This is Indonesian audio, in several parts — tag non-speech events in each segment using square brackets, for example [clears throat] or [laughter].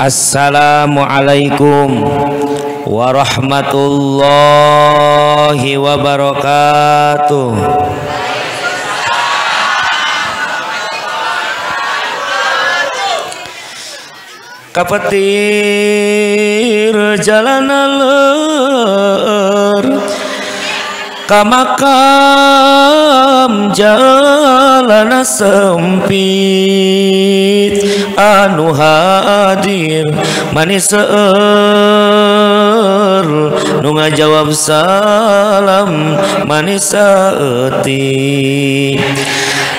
Assalamualaikum warahmatullahi wabarakatuh. Kapetir jalan ler kamakam jalana sempit. Anu hadir manis seueur nu ngajawab salam manis saeutik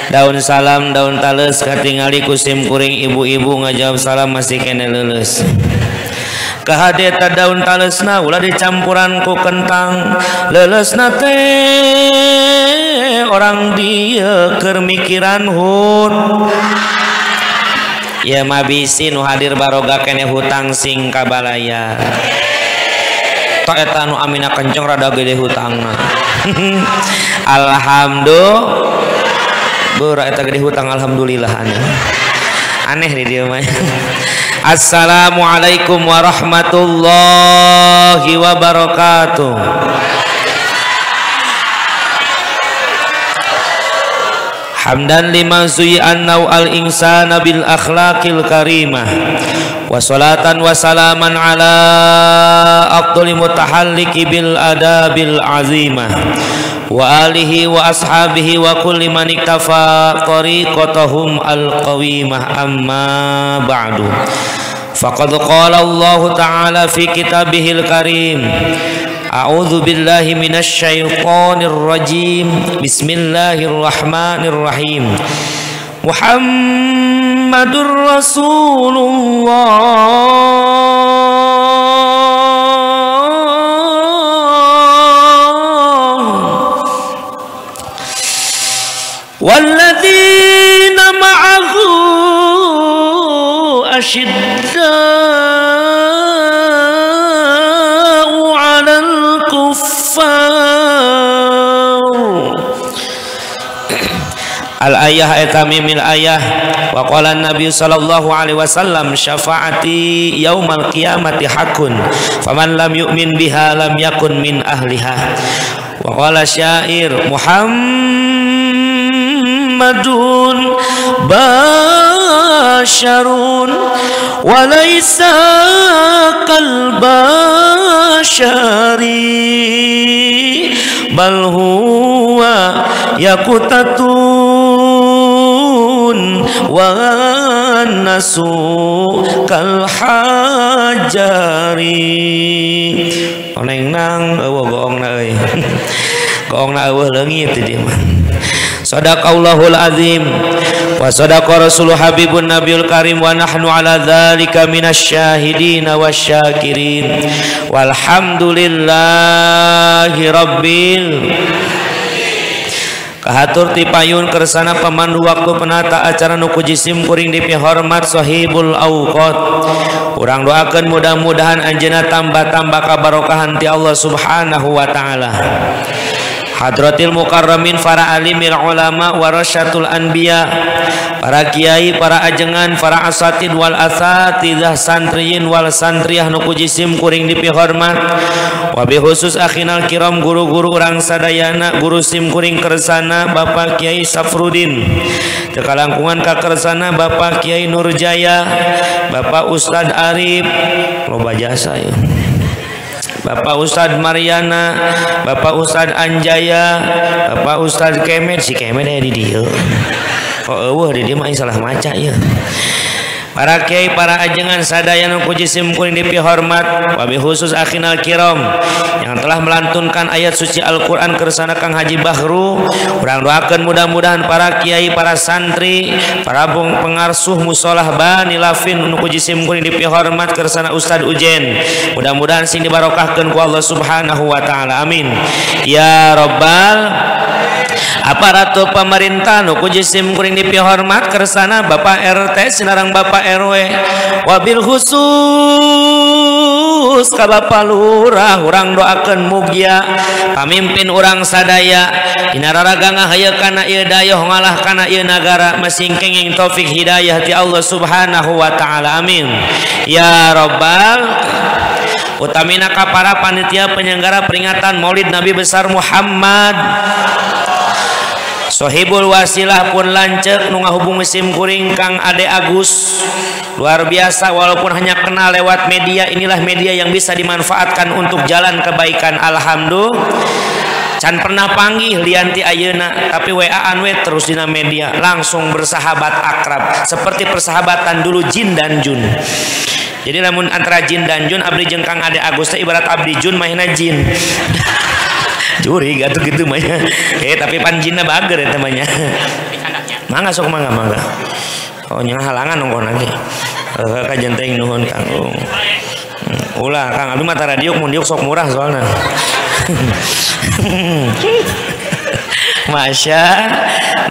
daun salam daun tales katingali kusim kuring ibu-ibu ngajawab salam masih kene lulus kehadeta daun talesna ulah dicampuran ku kentang. Lelesna teh orang dia kermikiran hut. Ya mabisi nu hadir baroga kene hutang sing kabalaya. Eta nu amina kenceng rada gede hutangna. [laughs] Alhamdulillah. Beura eta gede hutang alhamdulillah aneh aneh di dia mah Assalamualaikum warahmatullahi wabarakatuh. Hamdan lima zuyi'an al insana bil akhlaqil karimah. Wa salatan ala afdali mutahalliki bil adabil azimah وآله وأصحابه وكل من اكتفى طريقتهم القويمة. أما بعد فقد قال الله تعالى في كتابه الكريم أعوذ بالله من الشيطان الرجيم. بسم الله الرحمن الرحيم. محمد رسول الله. أشداء على الكفار Al-ayah eta mimil ayah wa qala Nabi sallallahu alaihi wasallam syafaati yaumal qiyamati hakun faman lam yu'min biha lam yakun min ahliha wa qala syair Muhammadun basharun وليس كالبشر بل هو يقتتون والناس كالحجر Oneng nang eueuh goongna euy. [laughs] Goongna eueuh leungit di dieu mah. Sadaqallahul azim. Wa sadaqa rasul habibun nabiyul karim wa nahnu ala dzalika minasyahidin wasyakirin walhamdulillahi rabbil Kahatur ti payun kersana pemandu waktu penata acara nuku jisim kuring dipi hormat sahibul awqat. Kurang doakan mudah-mudahan anjena tambah-tambah kabarokahan ti Allah subhanahu wa ta'ala. Hadratil Mukarramin para alimil ulama warasyatul anbiya para kiai para ajengan para asatid wal asatidah santriin wal santriah nu kujisim kuring dipihormat wabi khusus akhinal kiram guru-guru orang sadayana guru sim kuring kersana Bapak Kiai Safrudin tekalangkungan kakersana Bapak Kiai Nurjaya Bapak Ustadz Arif. Loba jasa ya. Bapak Ustadz Mariana Bapak Ustadz Anjaya Bapak Ustadz Kemet. Si Kemet ada di dia. Kok eueuh di dia mah salah maca ya para kiai para ajengan sadaya nu puji simkul dipi hormat wabi khusus akhinal kiram yang telah melantunkan ayat suci Al-Quran kersana Kang Haji Bahru. Kurang doakan mudah-mudahan para kiai para santri para pengarsuh musolah Bani Lafin puji simkul dipi hormat kersana Ustadz Ujen. Mudah-mudahan sini barokahkan ku Allah subhanahu Wa ta'ala. Amin. Ya robbal aparatur pemerintah nuku jisim kuring dipihormat kersana Bapak RT sinarang Bapak RW wabil khusus ka Bapak Lurah orang doakan mugia. Pamimpin orang sadaya inararaga ngahaya kana ieu dayuh ngalah kana ieu nagara masing kenging taufik hidayah ti Allah Subhanahu wa taala. Amin. Ya rabbal utamina para panitia penyelenggara peringatan Maulid Nabi besar Muhammad Sohibul wasilah pun lancek nu ngahubung sim kuring Kang Ade Agus. Luar biasa walaupun hanya kenal lewat media inilah media yang bisa dimanfaatkan untuk jalan kebaikan. Alhamdulillah. Can pernah panggil lianti ayeuna tapi wa we terus dina media langsung bersahabat akrab seperti persahabatan dulu jin dan jun. Jadi namun antara jin dan jun abdi jengkang ade Agus ibarat abdi jun mainnya jin [laughs] curi gak tuh gitu mah eh tapi panjina bager ya temannya. Mangga sok mangga mangga. Oh nyang halangan nunggu nanti eh kajian nuhun kang hmm, ulah kang abdi mata radio mun diuk sok murah soalnya [laughs] Masya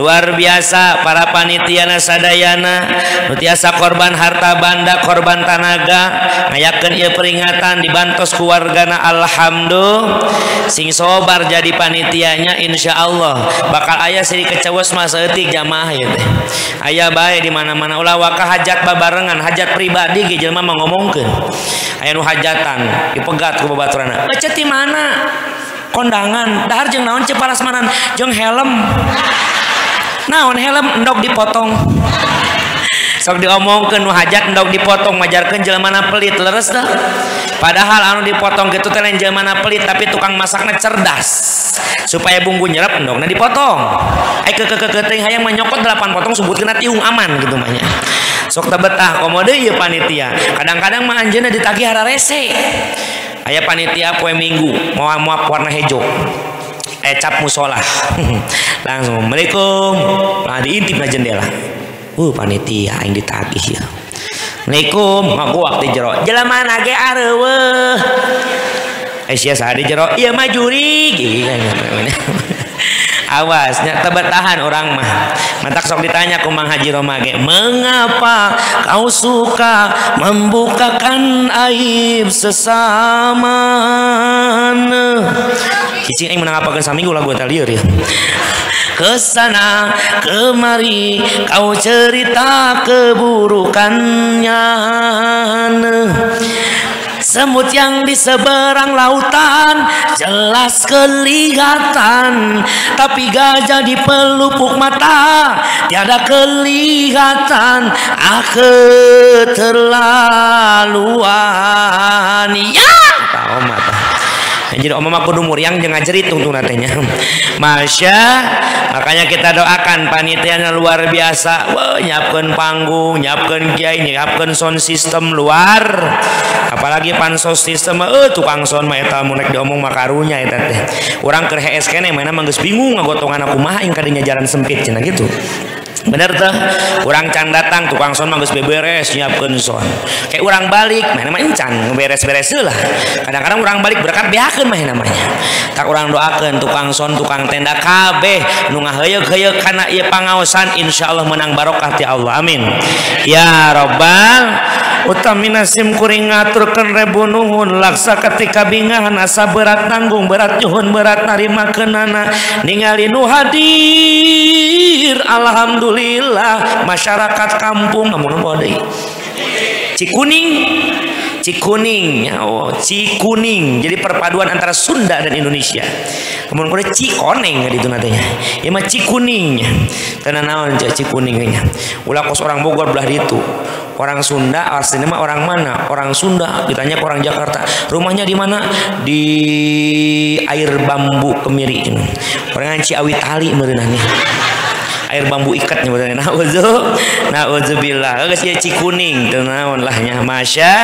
luar biasa para panitia sadayana nutiasa korban harta banda korban tanaga. Ngayakeun ieu peringatan dibantos keluargana alhamdulillah. Sing sobar jadi panitianya insya Allah bakal ayah siri kecewes masa etik jamaah ya ayah baik di mana-mana. Ulah waka hajat babarengan hajat pribadi ge jelema mangomongkeun. Aya nu hajatan dipegat ku babaturana. Lecet di mana kondangan. Dahar jeng naon ceparas manan jeng helm naon helm endok dipotong. Sok diomongkeun nu hajat endok dipotong majarkeun jelema pelit leres dah. Padahal anu dipotong gitu teh jelema pelit tapi tukang masaknya cerdas. Supaya bumbu nyerap endokna dipotong. Ai ke ke ke hayang menyokot delapan potong sebutkeun tiung aman gitu mahnya sok betah komode ieu panitia. Kadang-kadang mah anjeunna ditagih hara rese. Ayah panitia kue minggu mau muap warna hijau. Eh cap musola. [laughs] Langsung assalamualaikum. Nah diintip na jendela. Uh panitia yang ditagih ya. Assalamualaikum. Ngaku waktu jero jelema nage areueuh eh sia sadi jero. Iya majuri gitu [laughs] awasnya tahan orang mah. Mantak sok ditanya ku Mang Haji Romage mengapa kau suka membukakan aib sesama cicing aing menangapakeun saminggu lagu eta lieur ya. [laughs] Ke sana kemari kau cerita keburukannya Semut yang di seberang lautan jelas kelihatan. Tapi gajah di pelupuk mata tiada kelihatan. Ah keterlaluan Ya! Mata jadi om mah kudu muriang jeung ngajerit tungtung natenya [laughs] Masya makanya kita doakan panitianya luar biasa. Nyiapkan panggung nyiapkan kiai nyiapkan sound system luar. Apalagi pansos sistem eh tukang sound mah eta mun diomong makarunya eta teh. Urang keur HS mana mah bingung ngagotongan aku mah ing kadinya jalan sempit cenah gitu bener tuh orang can datang tukang son mah beberes nyiapkeun son kayak orang balik mah mah encan beres-beres lah. Kadang-kadang orang balik berkat beakeun mah namanya tak orang doakeun tukang son tukang tenda kabeh nu ngaheuyeuh-heuyeuh kana ieu pangaosan insyaallah menang barokah ti Allah. Amin. Ya rabbal utaminasim kuring ngaturkeun rebu nuhun laksa ketika bingahan asa berat nanggung berat nyuhun berat narima kenana ningali nu hadir alhamdulillah. Alhamdulillah masyarakat kampung namun bodai Cikuning. Cikuning oh Cikuning. Jadi perpaduan antara Sunda dan Indonesia. Kemudian kode Cikoneng gitu nantinya ya mah Cikuning. Karena naon Cikuningnya ulah kos orang Bogor belah itu. Orang Sunda aslinya mah orang mana? Orang Sunda. Ditanya ke orang Jakarta rumahnya di mana? Di air bambu kemiri. Orang Ciawi tali merenahnya air bambu ikat nyebutnya [laughs] nauzu nauzubillah geus ieu cikuning teu naon lah nya. Masya.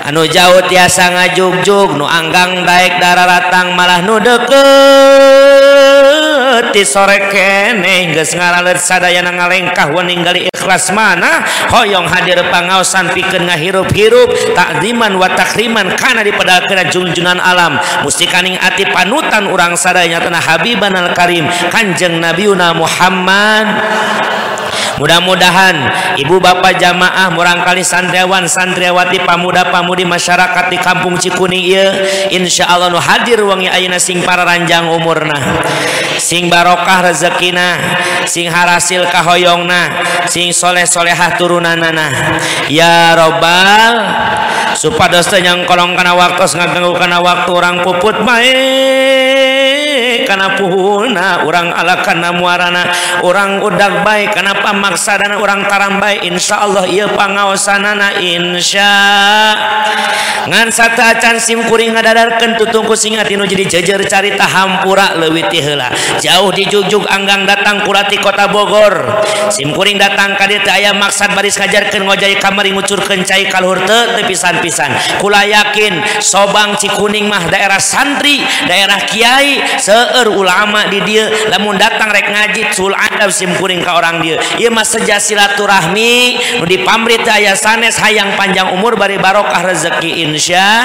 Anu jauh tiasa ngajugjug nu anggang daek dararatang malah nu deukeut ti sore kene geus ngaraler sadayana ngalengkah ningali ikhlas mana? Hoyong hadir pangaosan pikeun ngahirup-hirup takziman wa takriman kana dipedalkeun junjunan alam. Musti kaning ati panutan urang sadayana tanah habiban al karim kanjeng nabiuna Muhammad. mudah-mudahan ibu bapak jamaah murangkali santriawan santriawati pamuda pamudi masyarakat di kampung Cikuning ieu. Insyaallah nu hadir wangi ayeuna sing para ranjang umurna. Sing barokah rezekina sing harasil kahoyongna sing soleh-solehah turunanana. Ya robbal supados yang kolong kana waktu ngaganggu kana waktu orang puput main. karena puhuna orang alakana muarana orang udak baik kenapa maksana orang tarambai Insya Allah iya pangawasanana Insya. Ngan satu acan sim kuring ngadadarkan tutungku singa tinu jadi jejer carita hampura lewiti heula. Jauh dijujuk anggang datang kurati kota Bogor. Sim kuring datang kadir ayah maksad baris ngajarkan ngojai kamari ngucurkan cai kalhurte tepisan-pisan kula yakin sobang cikuning mah daerah santri daerah kiai seeur seueur ulama di dia lamun datang rek ngaji sul adab simkuring ka orang dia ieu mah seja silaturahmi nu dipamrit aya sanes hayang panjang umur bari barokah rezeki insya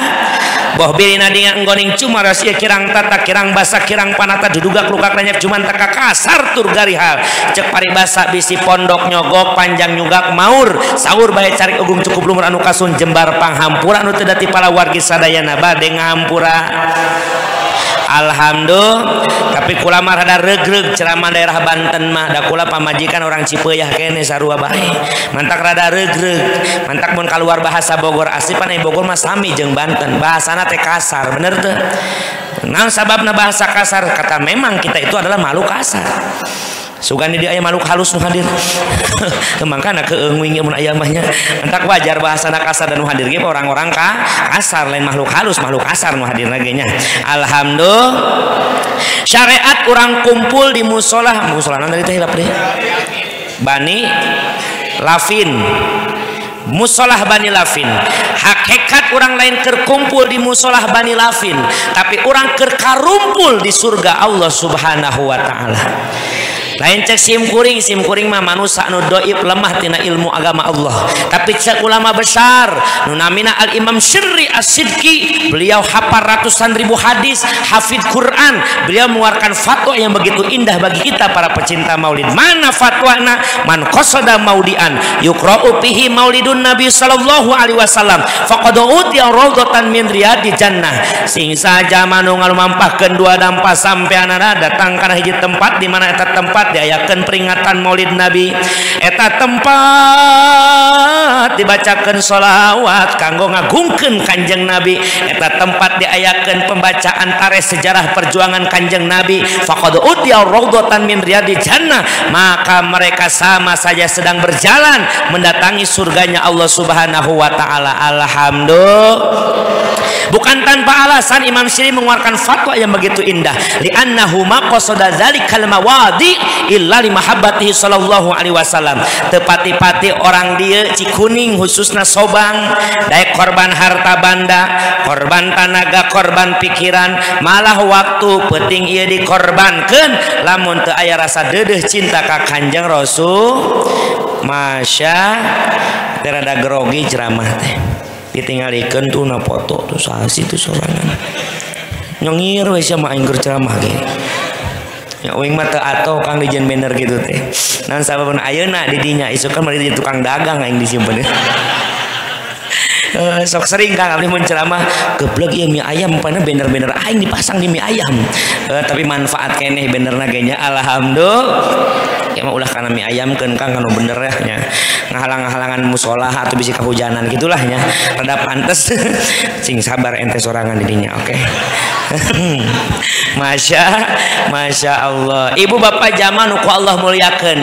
boh birina dengan enggoning cuma rahasia kirang tata kirang basa kirang panata diduga kelukak nanya cuman teka kasar tur garihal. Cek pari basa bisi pondok nyogok panjang nyugak maur. Sahur baik cari ugung cukup lumur anu kasun jembar panghampura nu tedati para wargi sadayana bade ngampura. Alhamdulillah. Tapi kula mah rada regreg ceramah daerah Banten mah. Da kula pamajikan orang Cipeyah kene sarua bae. Mantak rada regreg. Mantak mun keluar bahasa Bogor. Asli pan Bogor mah sami jeung Banten. Bahasana teh kasar bener teu nah sababna bahasa kasar kata memang kita itu adalah makhluk kasar Sugan di ayam makhluk halus nu hadir. [laughs] Mangkana keengwing mun aya mahnya entak wajar bahasa kasar dan nu hadir ge orang-orang ka kasar lain makhluk halus makhluk kasar nu hadir lagi nya. Alhamdulillah. Syariat orang kumpul di musola. Musola nanti teh deh bani lafin. Musolah Bani Lafin. Hakikat orang lain terkumpul di musolah Bani Lafin. Tapi orang kerkarumpul di surga Allah subhanahu wa ta'ala lain cek sim kuring sim kuring mah manusia nu doib lemah tina ilmu agama Allah. Tapi cek ulama besar nu namina al imam syirri asidki beliau hafal ratusan ribu hadis hafid Quran. Beliau mengeluarkan fatwa yang begitu indah bagi kita para pecinta maulid. Mana fatwana man qasada maudian yukra'u fihi maulidun nabi sallallahu alaihi wasallam. Faqad utiya rawdatan min riyadi jannah. Sing saja manu ngalumampahkeun dua dampas sampai anana datang kana hiji tempat di mana tempat tempat diayakan peringatan maulid Nabi. Eta tempat dibacakan sholawat kanggo ngagungken kanjeng Nabi. Eta tempat diayakan pembacaan tarikh sejarah perjuangan kanjeng Nabi. Fakodotan min di Jannah. Maka mereka sama saja sedang berjalan mendatangi surganya Allah subhanahu Wa ta'ala. Alhamdulillah. Bukan tanpa alasan Imam Syiri mengeluarkan fatwa yang begitu indah. Li'annahu maqasada dzalikal mawadi illa li mahabbatihi sallallahu alaihi wasallam. Tepati-pati orang dia cikuning khususnya sobang. Daek korban harta banda korban tanaga korban pikiran. Malah waktu penting ia dikorbankan. Lamun teu aya rasa dedeh cinta ka kanjeng rasul masya terada grogi ceramah teh. Ditinggalikeun tuh na foto tuh sasi tuh sorangan. Nyengir we sama aing ceramah gitu ya uing mata atau kang di banner gitu teh. Nan sababun ayeuna di dinya. Isu kan mari tukang dagang aing disimpen uh, sok sering kang abdi mun ceramah geblek ieu mie ayam pana banner-banner aing dipasang di mie ayam. Uh, tapi manfaat keneh bannerna ge nya alhamdulillah. Ya mah ulah kana mie ayam keun kang anu bener ya nya ngahalang-halangan musola atau bisi kehujanan gitulah nya rada pantes. [laughs] Sing sabar ente sorangan di dinya oke. Okay. [laughs] Masya Masya Allah. Ibu bapak zaman uku Allah muliakan.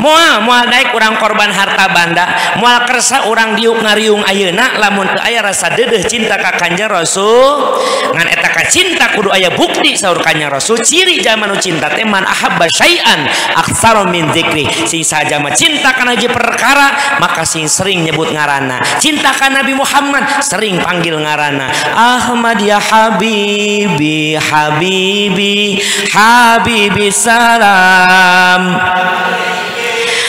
Mual mual naik kurang korban harta banda. Mual kersa orang diuk ngariung ayeuna lamun teu aya rasa dedeh cinta ka kanjeng Rasul. Ngan eta ka cinta kudu aya bukti saur kanjeng Rasul. Ciri zaman cinta teh man ahabba syai'an aktsaru min dzikri. Sing saja cinta kana hiji perkara maka sing sering nyebut ngarana. Cinta ka Nabi Muhammad sering panggil ngarana. Ahmad ya Habib habibi habibi habibi salam.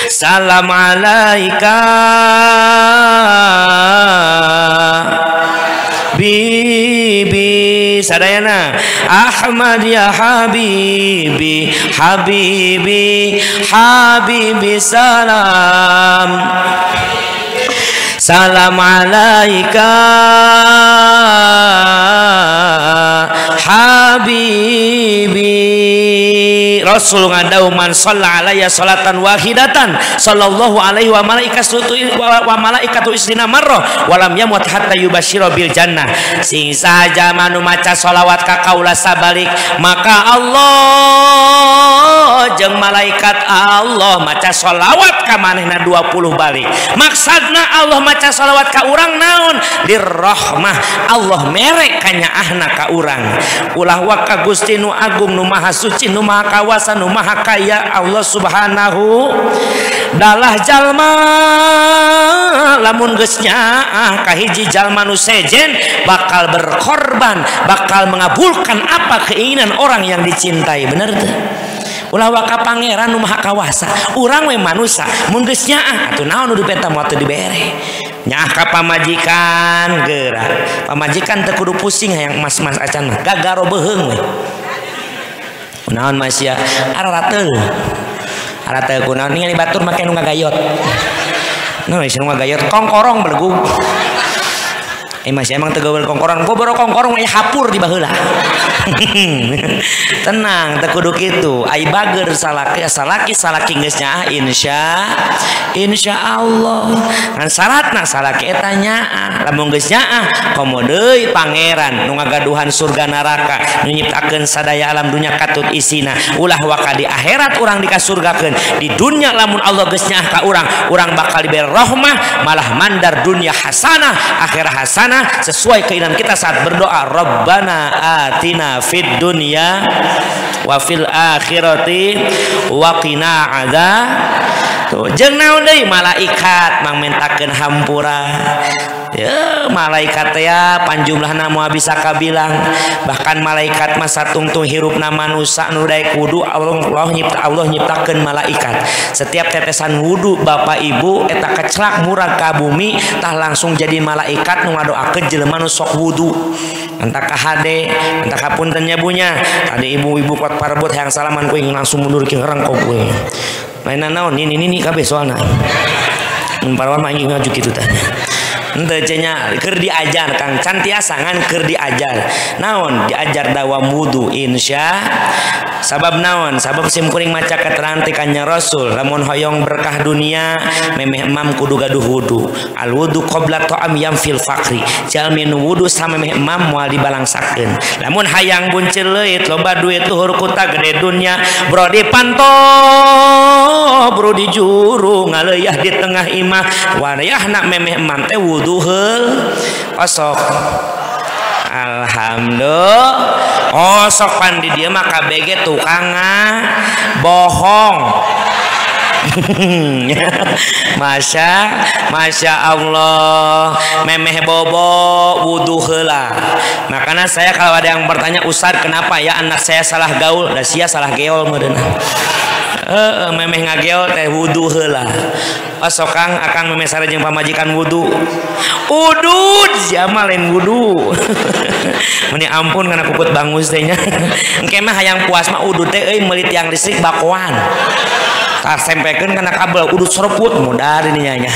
Salam alaika. Bibi sadayana Ahmad ya habibi habibi habibi salam salam alaika habibi. Rasul ngadau man shalla alayya salatan wahidatan. Sallallahu alaihi wa malaikatu wa malaikatu isdina marrah. Walam yamut hatta yubashiro bil jannah. Sing saja manu maca salawat ka kaula sabalik maka Allah jeung malaikat Allah maca salawat ka manehna 20 balik. Maksudna Allah maca salawat ka urang naon? Dirahmah Allah merek kanya ahna ka urang. Ulah bahwa ka Gusti Nu Agung nu maha Suci nu maha kawasa nu maha kaya Allah subhanahu. Dalah jalma lamun gesnya ah kahiji jalma nu sejen bakal berkorban bakal mengabulkan apa keinginan orang yang dicintai bener tuh ulah waka pangeran nu maha kawasa urang we manusa mun geus nyaah atuh naon nu dipenta moal teu dibere nyaah ka pamajikan geura pamajikan teu kudu pusing hayang mas-mas acan mah. Gagaro beheung we. Naon mas ya? Ararateu ararateu kunaon ningali batur make nu ngagayot. Nu geus nu ngagayot? Kongkorong belegu Eh masih emang tegawel kongkoran, gue baru kongkorong eh hapur di baheula. [laughs] Tenang, tekudu gitu. Ai bager salaki salaki salaki geusnya insya insya Allah. Ngan syaratna salaki eta nyaah. Lamun geus nyaah komo deui pangeran nu ngagaduhan surga neraka nu nyiptakeun sadaya alam dunya katut isina. Ulah waka di akhirat urang dikasurgakeun. Di dunia lamun Allah geus nyaah ka urang, urang bakal diberi rahmah malah mandar dunia hasanah, akhirat hasanah sesuai keinginan kita saat berdoa Rabbana atina fid dunya wa fil akhirati wa qina adzab tuh jeung naon deui malaikat mangmentakeun hampura ya malaikat ya panjumlah nama bisa kabilang. Bahkan malaikat masa tungtung hirup nama nusa nudai kudu Allah Allah nyipta Allah nyiptakan malaikat. Setiap tetesan wudhu bapak ibu eta kecelak murah ke bumi tah langsung jadi malaikat nu ngadoakeun jelema nu sok wudhu entah kahade entah kapunten nyabunya? Ada ibu-ibu kuat parbot yang salaman kuing langsung mundur ke ngerang kau kuing. Lain naon? Ini ini kabeh soalna. Parawan mah ngaju gitu tanya nya ker diajar Kang. Cantiasangan ker diajar. Naon? Diajar dawam wudhu Insya. Sabab naon? Sabab simkuring maca keterantikannya Rasul. Ramon Hoyong berkah dunia memeh Imam kudu gaduh wudhu al wudhu qobla to'am yang fil fakri jalmin wudhu sama memeh Imam mual dibalangsakeun. Namun hayang buncil leuit loba duit tuhur kuta gede dunia bro di panto bro di juru ngaleyah di tengah imah. Warayah nak memeh Imam teh wudhu duhul osok Alhamdulillah. Oh, osok pandi dia maka BG tukang ah. bohong. [laughs] Masya Masya Allah. Memeh bobo wudhu hela makanya saya kalau ada yang bertanya Ustaz kenapa ya anak saya salah gaul? Dan sia salah geol modena uh, memeh ngageol teh wudhu hela Kang akan memesar jeung pamajikan wudhu udud jamal lain wudhu [laughs] meni ampun karena puput bangus tehnya. [laughs] Engke mah hayang puas mah udud teh euy meuli tiang listrik bakoan tak kana kabel udud serput mudar ini nya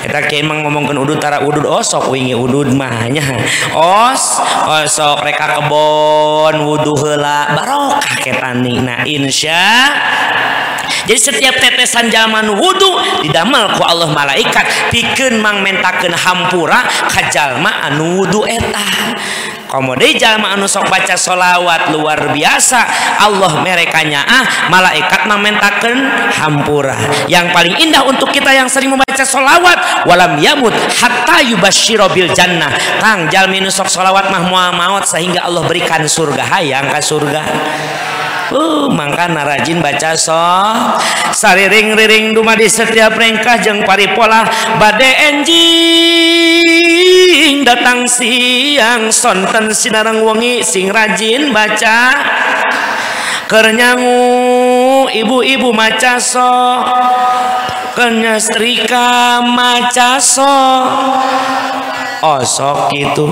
kita kayak emang ngomongkeun udud tara udud osok wingi udud mah nya. Os osok reka kebon wudhu heula barokah ketani nah insya jadi setiap tetesan zaman wudhu didamel ku Allah malaikat pikeun mang mentakeun hampura ka jalma anu wudhu eta. Komode jalma anu sok baca solawat luar biasa. Allah merekanya ah malaikat mamentakeun hampura. Yang paling indah untuk kita yang sering membaca solawat walam yamut hatta yubashiro bil jannah. Kang jalmi anu sok solawat mah sehingga Allah berikan surga. Hayang ke surga. Uh, mangka rajin baca so sariring-riring duma di setiap rengkah jeng paripola bade enjing datang siang sonten sinarang wengi sing rajin baca. Kernyangu ibu-ibu maca so kenya setrika maca so osok gitu.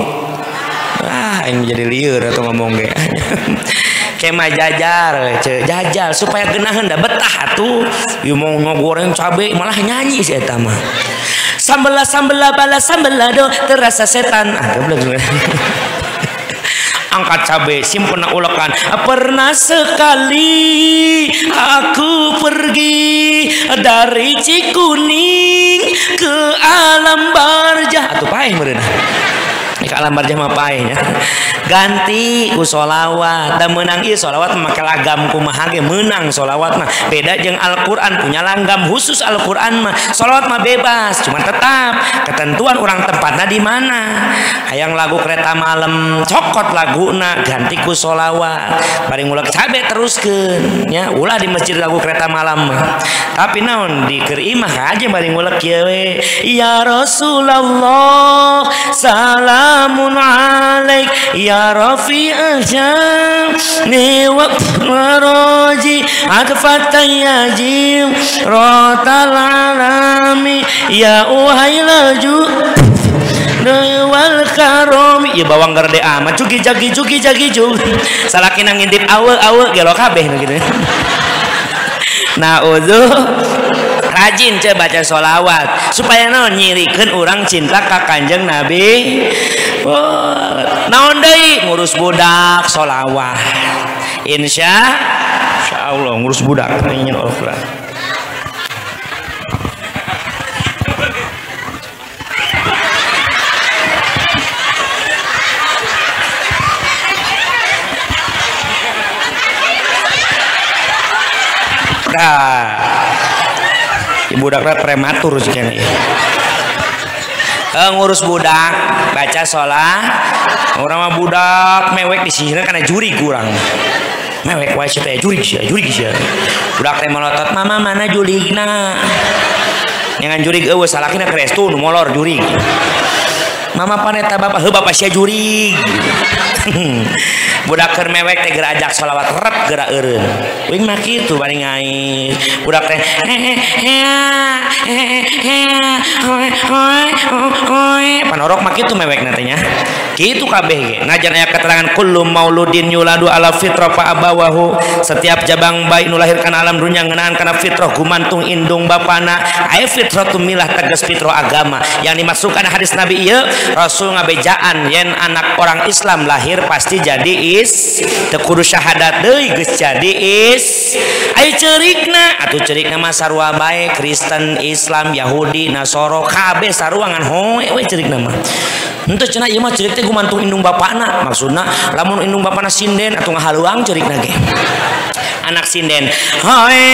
Ah yang jadi liur atau ngomong ge. [laughs] Kema jajar ce jajal supaya genahan dah betah tuh ieu mau ngogoreng cabe malah nyanyi si eta mah sambela sambela bala sambela do. Terasa setan. Ah [laughs] angkat cabe simpen ulekan. Pernah sekali aku pergi dari Cikuning ke alam barjah. Atuh paeh meureun ke alam barjah mah paeh [laughs] ganti ku solawat dan menang iya solawat memakai lagam ge menang solawat mah. Beda jeng Al-Quran punya langgam khusus Al-Quran mah. Solawat mah bebas cuma tetap ketentuan orang tempatnya di mana. Hayang lagu kereta malam cokot lagu na ganti ku solawat paling mulai cabe teruskan ya. Ulah di masjid lagu kereta malam tapi naon di kerimah aja paling mulai kiawe ya Rasulullah salamun alaik. Ya rafi ajani wa maraji adfatan ya jim rotal alami. Ya uhailal wal karom ya bawang gerde amat cuki jagi cuki jagi cuki Salah kena ngintip awe awe gelo kabeh gitu [laughs] nah uzu rajin coba baca solawat supaya non nyirikan orang cinta ke kanjeng nabi naon deh ngurus budak sholawat insya Allah ngurus budak. Ingin Allah Nah, budaknya prematur sih ya ngurus budak baca sholat. Orang mah budak mewek di sini karena juri kurang. Mewek wae sih juri sih juri sih budak teh melotot mama mana juligna jangan juri eueuh salakina krestu nu molor juri. Mama paneta bapak heuh bapak sia juri [laughs] budak keur mewek teh geura ajak sholawat rep geura eureun wing mah kitu bari ngais budak teh panorok mah kitu mewek nantinya kitu kabeh ge. Ngajar aya keterangan kullu mauludin yuladu ala fitrah fa abawahu. Setiap jabang bayi nu lahirkan alam dunia ngeunaan kana fitrah gumantung indung bapana. Aya fitrah milah tegas fitrah agama. Yang dimasukkan hadis nabi ieu rasul ngabejaan yen anak orang Islam lahir pasti jadi is. Tekudu syahadat deui geus jadi is. Aya cerikna atuh cerikna mah sarua bae Kristen Islam Yahudi Nasoro kabeh sarua ngan hoe we cerikna mah. Ente cenah ieu mah cerik teh gumantung indung bapana maksudna lamun indung bapana sinden atau ngahaluang cerikna ge. Anak sinden hoe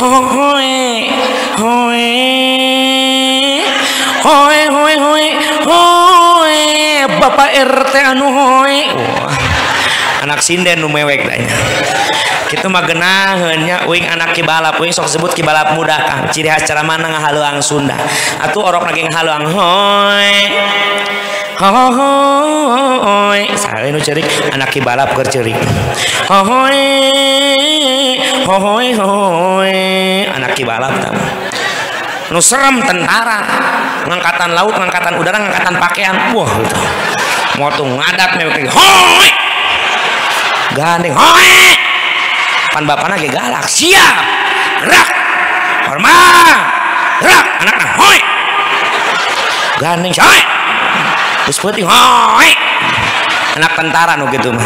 hoe hoy hoy hoy hoy bapak RT anu hoy Wah. anak sinden nu mewek tanya kita mah genaheunnya uing anak kibalap. Uing sok sebut kibalap muda. Kang ciri khas cara mana ngahaluang Sunda? Atuh orok lagi ngahaluang hoy hoy saya nu cerik anak kibalap keur cerik hoy hoy hoy anak kibalap tamu nu serem tentara. Ngangkatan laut ngangkatan udara ngangkatan pakaian. Wah gitu mau ngadat mewek hoi! Gandeng hoi! Pan bapak lagi galak. Siap! Rak hormat! Rak anaknya hoi! Gandeng hoi! Terus putih hoi! Anak tentara nu gitu mah.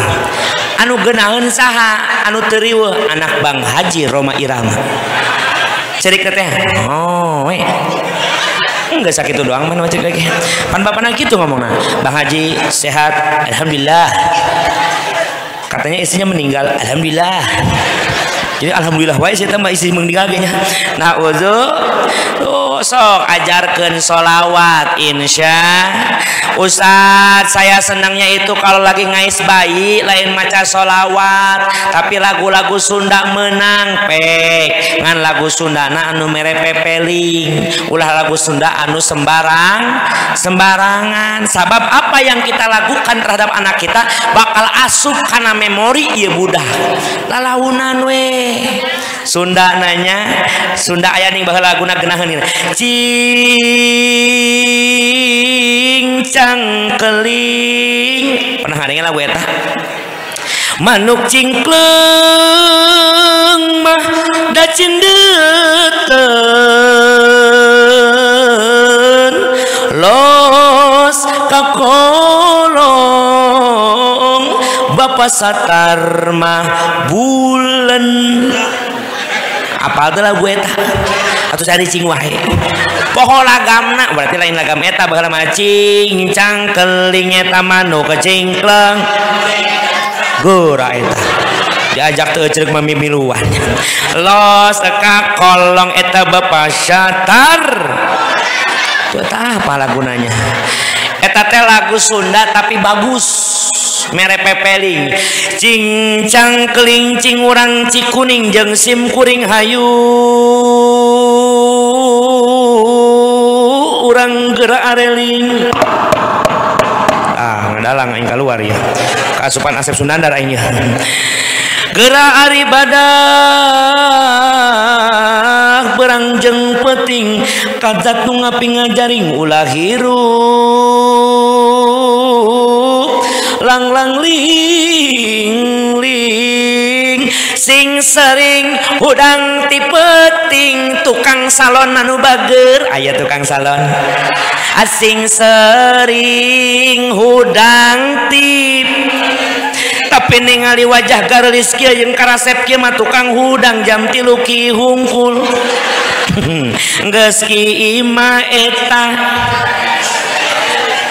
Anu genaheun saha anu teriwe anak Bang Haji Roma Irama cerik teh oh we enggak sakit doang mana macam lagi. Pan bapak nak gitu ngomongnya bang Haji sehat. Alhamdulillah. Katanya istrinya meninggal. Alhamdulillah. Jadi alhamdulillah wae saya tambah istri meninggal kayaknya. Nah uzu oh, sok ajarkan solawat insya. Ustadz saya senangnya itu kalau lagi ngais bayi lain maca solawat tapi lagu-lagu Sunda menang pek. Ngan lagu Sunda na anu mere pepeling ulah lagu Sunda anu sembarang sembarangan. Sabab apa yang kita lakukan terhadap anak kita bakal asup karena memori iya budak. Lalaunan we. Sunda nanya Sunda ayah nih bahwa lagu genahan ini cincang keling. Pernah ada lagu eta? Manuk cingkleng mah da cindeten los kakolong bapak satar mah bulan apa adalah gue eta atau saricing wae. Poho lagamna berarti lain lagam eta bakal macing cangkeling eta manu kecingkleng. Gura eta. Diajak tuh ceruk mami miluan los eka kolong eta bapak syatar. Tak apa lagunanya? eta teh lagu Sunda tapi bagus. Mere pepeling cincang kelincing urang cikuning jeng sim kuring hayu. Urang gerak areling ah ngadalang aing keluar ya. Asupan Asep Sunandar aingnya. Gerak ari badak berang jeng peting kadzat nu ngapi ngajaring ulah hirup. Lang lang ling ling sing sering hudang tipeting tukang salon anu bager. Aya tukang salon. Asing sering hudang tip tapi ningali wajah garlis kia yang karasep kia mah tukang hudang jam tilu ki hungkul. [laughs] Geski ima eta.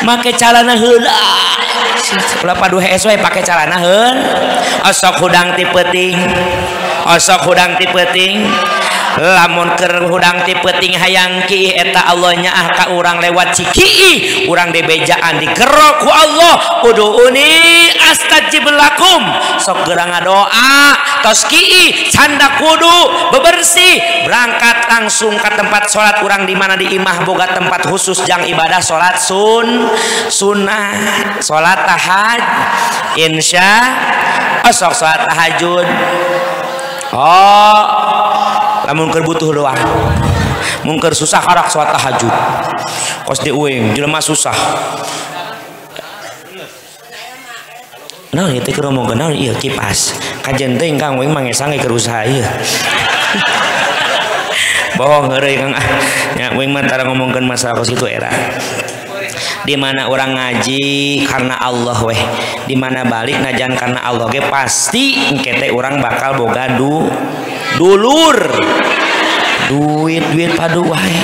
make calana heula ah. paduh eswe pake calana heun. Osok hudang ti peuting. osok hudang tipeting lamun ker hudang tipeting hayangki eta Allah nyaah ahka urang lewat Ciki urang dibejaan debejaan dikerokku Allah. Kudu uni astajiblakum sok gerang doa toski canda kudu bebersih. Berangkat langsung ke tempat sholat di mana di imah boga tempat khusus jang ibadah sholat sun sunnah sholat tahaj Insya osok sholat tahajud. Oh lamun keur butuh doa mun keur susah karak sholat tahajud kos di uing jelema susah Nah, itu keur ngomong kenal iya kipas. Kajen teh kang uing mangesang keur usaha ieu. [laughs] Bohong heureuy kang nya uing mah tara ngomongkeun masalah kos itu era. dimana orang ngaji karena Allah weh. Dimana balik najan karena Allah ge pasti engkete orang bakal boga du dulur. Duit duit padu wae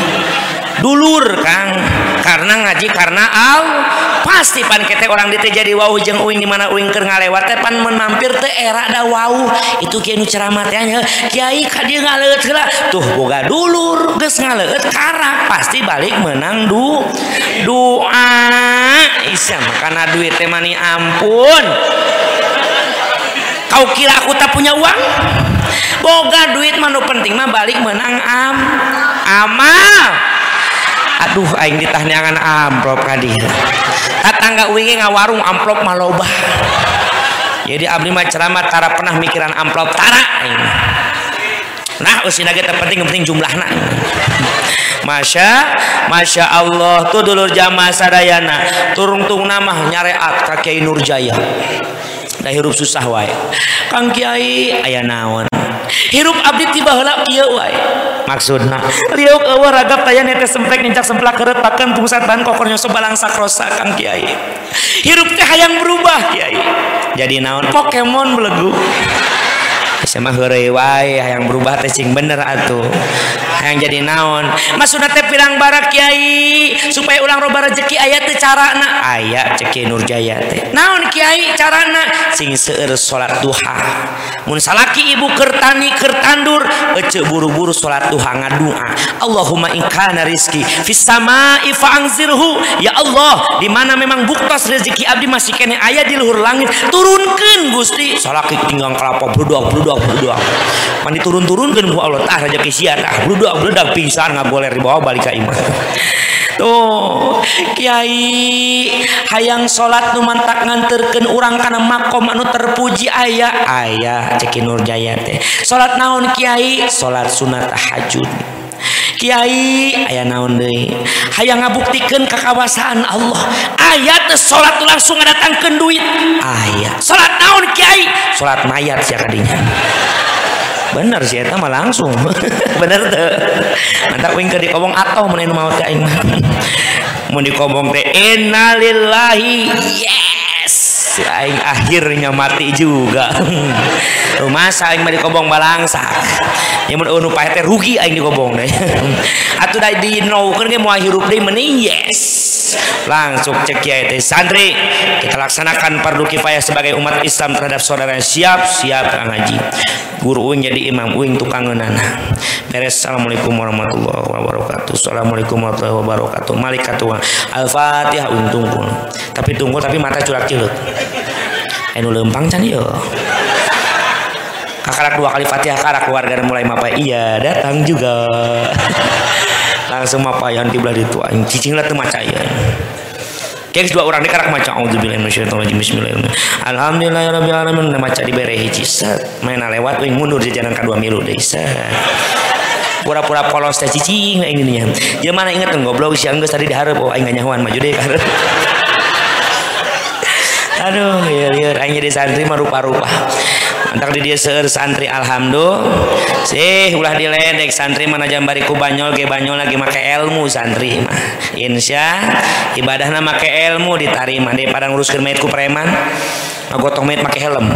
dulur Kang. Karena ngaji karena Allah pasti pan kete orang dite jadi wau jeung uing di mana uing keur ngalewat teh pan menampir teh era da wau. Itu kieu nu ceramah teh kiai ka dieu ngaleut heula. Tuh boga dulur geus ngaleut karak pasti balik menang du doa isam karena duit teh mani ampun. Kau kira aku tak punya uang? Boga duit manu penting mah balik menang am amal. aduh aing ditahneangan amplop kadi tetangga wingi ngawarung amplop maloba jadi abdi mah ceramah tara pernah mikiran amplop tara aing nah usin lagi terpenting penting jumlahna. Masya Masya Allah tuh dulur jamaah sadayana turung tung nama nyareat kakek Nurjaya. Dah hirup susah wae. Kang Kiai ayah naon? hirup abdi tiba heula kieu wae. Maksudna? Liuk eueuh ragap taya nete semprek nincak semplak keureut pakeun pusat bahan kokornya sebalang sakrosa Kang Kiai. Hirup teh hayang berubah Kiai. Jadi naon? Pokemon belegu sama wae yang berubah tecing bener atuh. Yang jadi naon? Maksudna teh pirang barak kiai? Supaya ulang roba rezeki ayat teh carana. Aya ceki Nurjaya teh. Naon Kiai carana? Sing seueur salat duha. Mun salaki ibu kertani kertandur ece buru-buru salat duha ngadua Allahumma in kana rizki fis samai fa'anzirhu ya Allah di mana memang buktos rezeki abdi masih kene aya di luhur langit turunkeun Gusti. Salaki tinggang kelapa bludak bludak bludak pan diturun-turunkan ku Allah tah rezeki sia tah bludak bludak pisan nggak boleh dibawa balik imah tuh Kiai hayang salat nu mantak nganterkeun urang kana makom anu terpuji ayah ayah cekin Nurjaya teh. Salat naon Kiai? Salat sunat tahajud Kiai. Ayah naon deui? Hayang ngabuktikeun kekawasaan Allah. Ayat salat langsung ngadatangkeun duit. Ayah salat naon Kiai? Salat mayat sia kadinya. Bener sih eta mah langsung. [laughs] Bener tuh mantap wing ke dikobong atau mana mau ka aing mau dikobong teh innalillahi. Yes aing akhirnya mati juga. Rumah saing mah dikobong balangsa. Yang mun unu pae teh rugi aing dikobong deh. Atuh da di naukeun ge moal hirup deui mending yes. Langsung cek ya teh santri kita laksanakan fardu kifayah sebagai umat Islam terhadap saudara. Yang siap siap ngaji guru uin jadi imam uin tukang nana beres assalamualaikum warahmatullahi wabarakatuh. Assalamualaikum warahmatullahi wabarakatuh. Malikatu al-fatihah. Uin tunggu tapi tunggu tapi mata curak cilut enu lempang can yo kakarak dua kali fatihah karak keluarga mulai mapa iya datang juga. Langsung mapayan di belah itu cicing lah maca ya Kayak dua orang dikarak maca auzubillahi minasyaitonir bismillahirrahmanirrahim. Alhamdulillahirabbil alamin. Maca di bere hiji set. Main lewat wing mundur jajanan kedua milu deui set. Pura-pura polos teh cicing aing dinya. Ya mana inget goblok siang geus tadi dihareup oh aing nyahuan maju deui ka Aduh, ya ya aing jadi santri mah rupa-rupa. Antak di dia seur santri alhamdulillah. Sih ulah diledek santri mana jambari ku banyol ge banyol lagi make ilmu santri mah. Insya ibadahna make ilmu ditarima. Di padang urus mayit ku preman ngagotong mayit make helm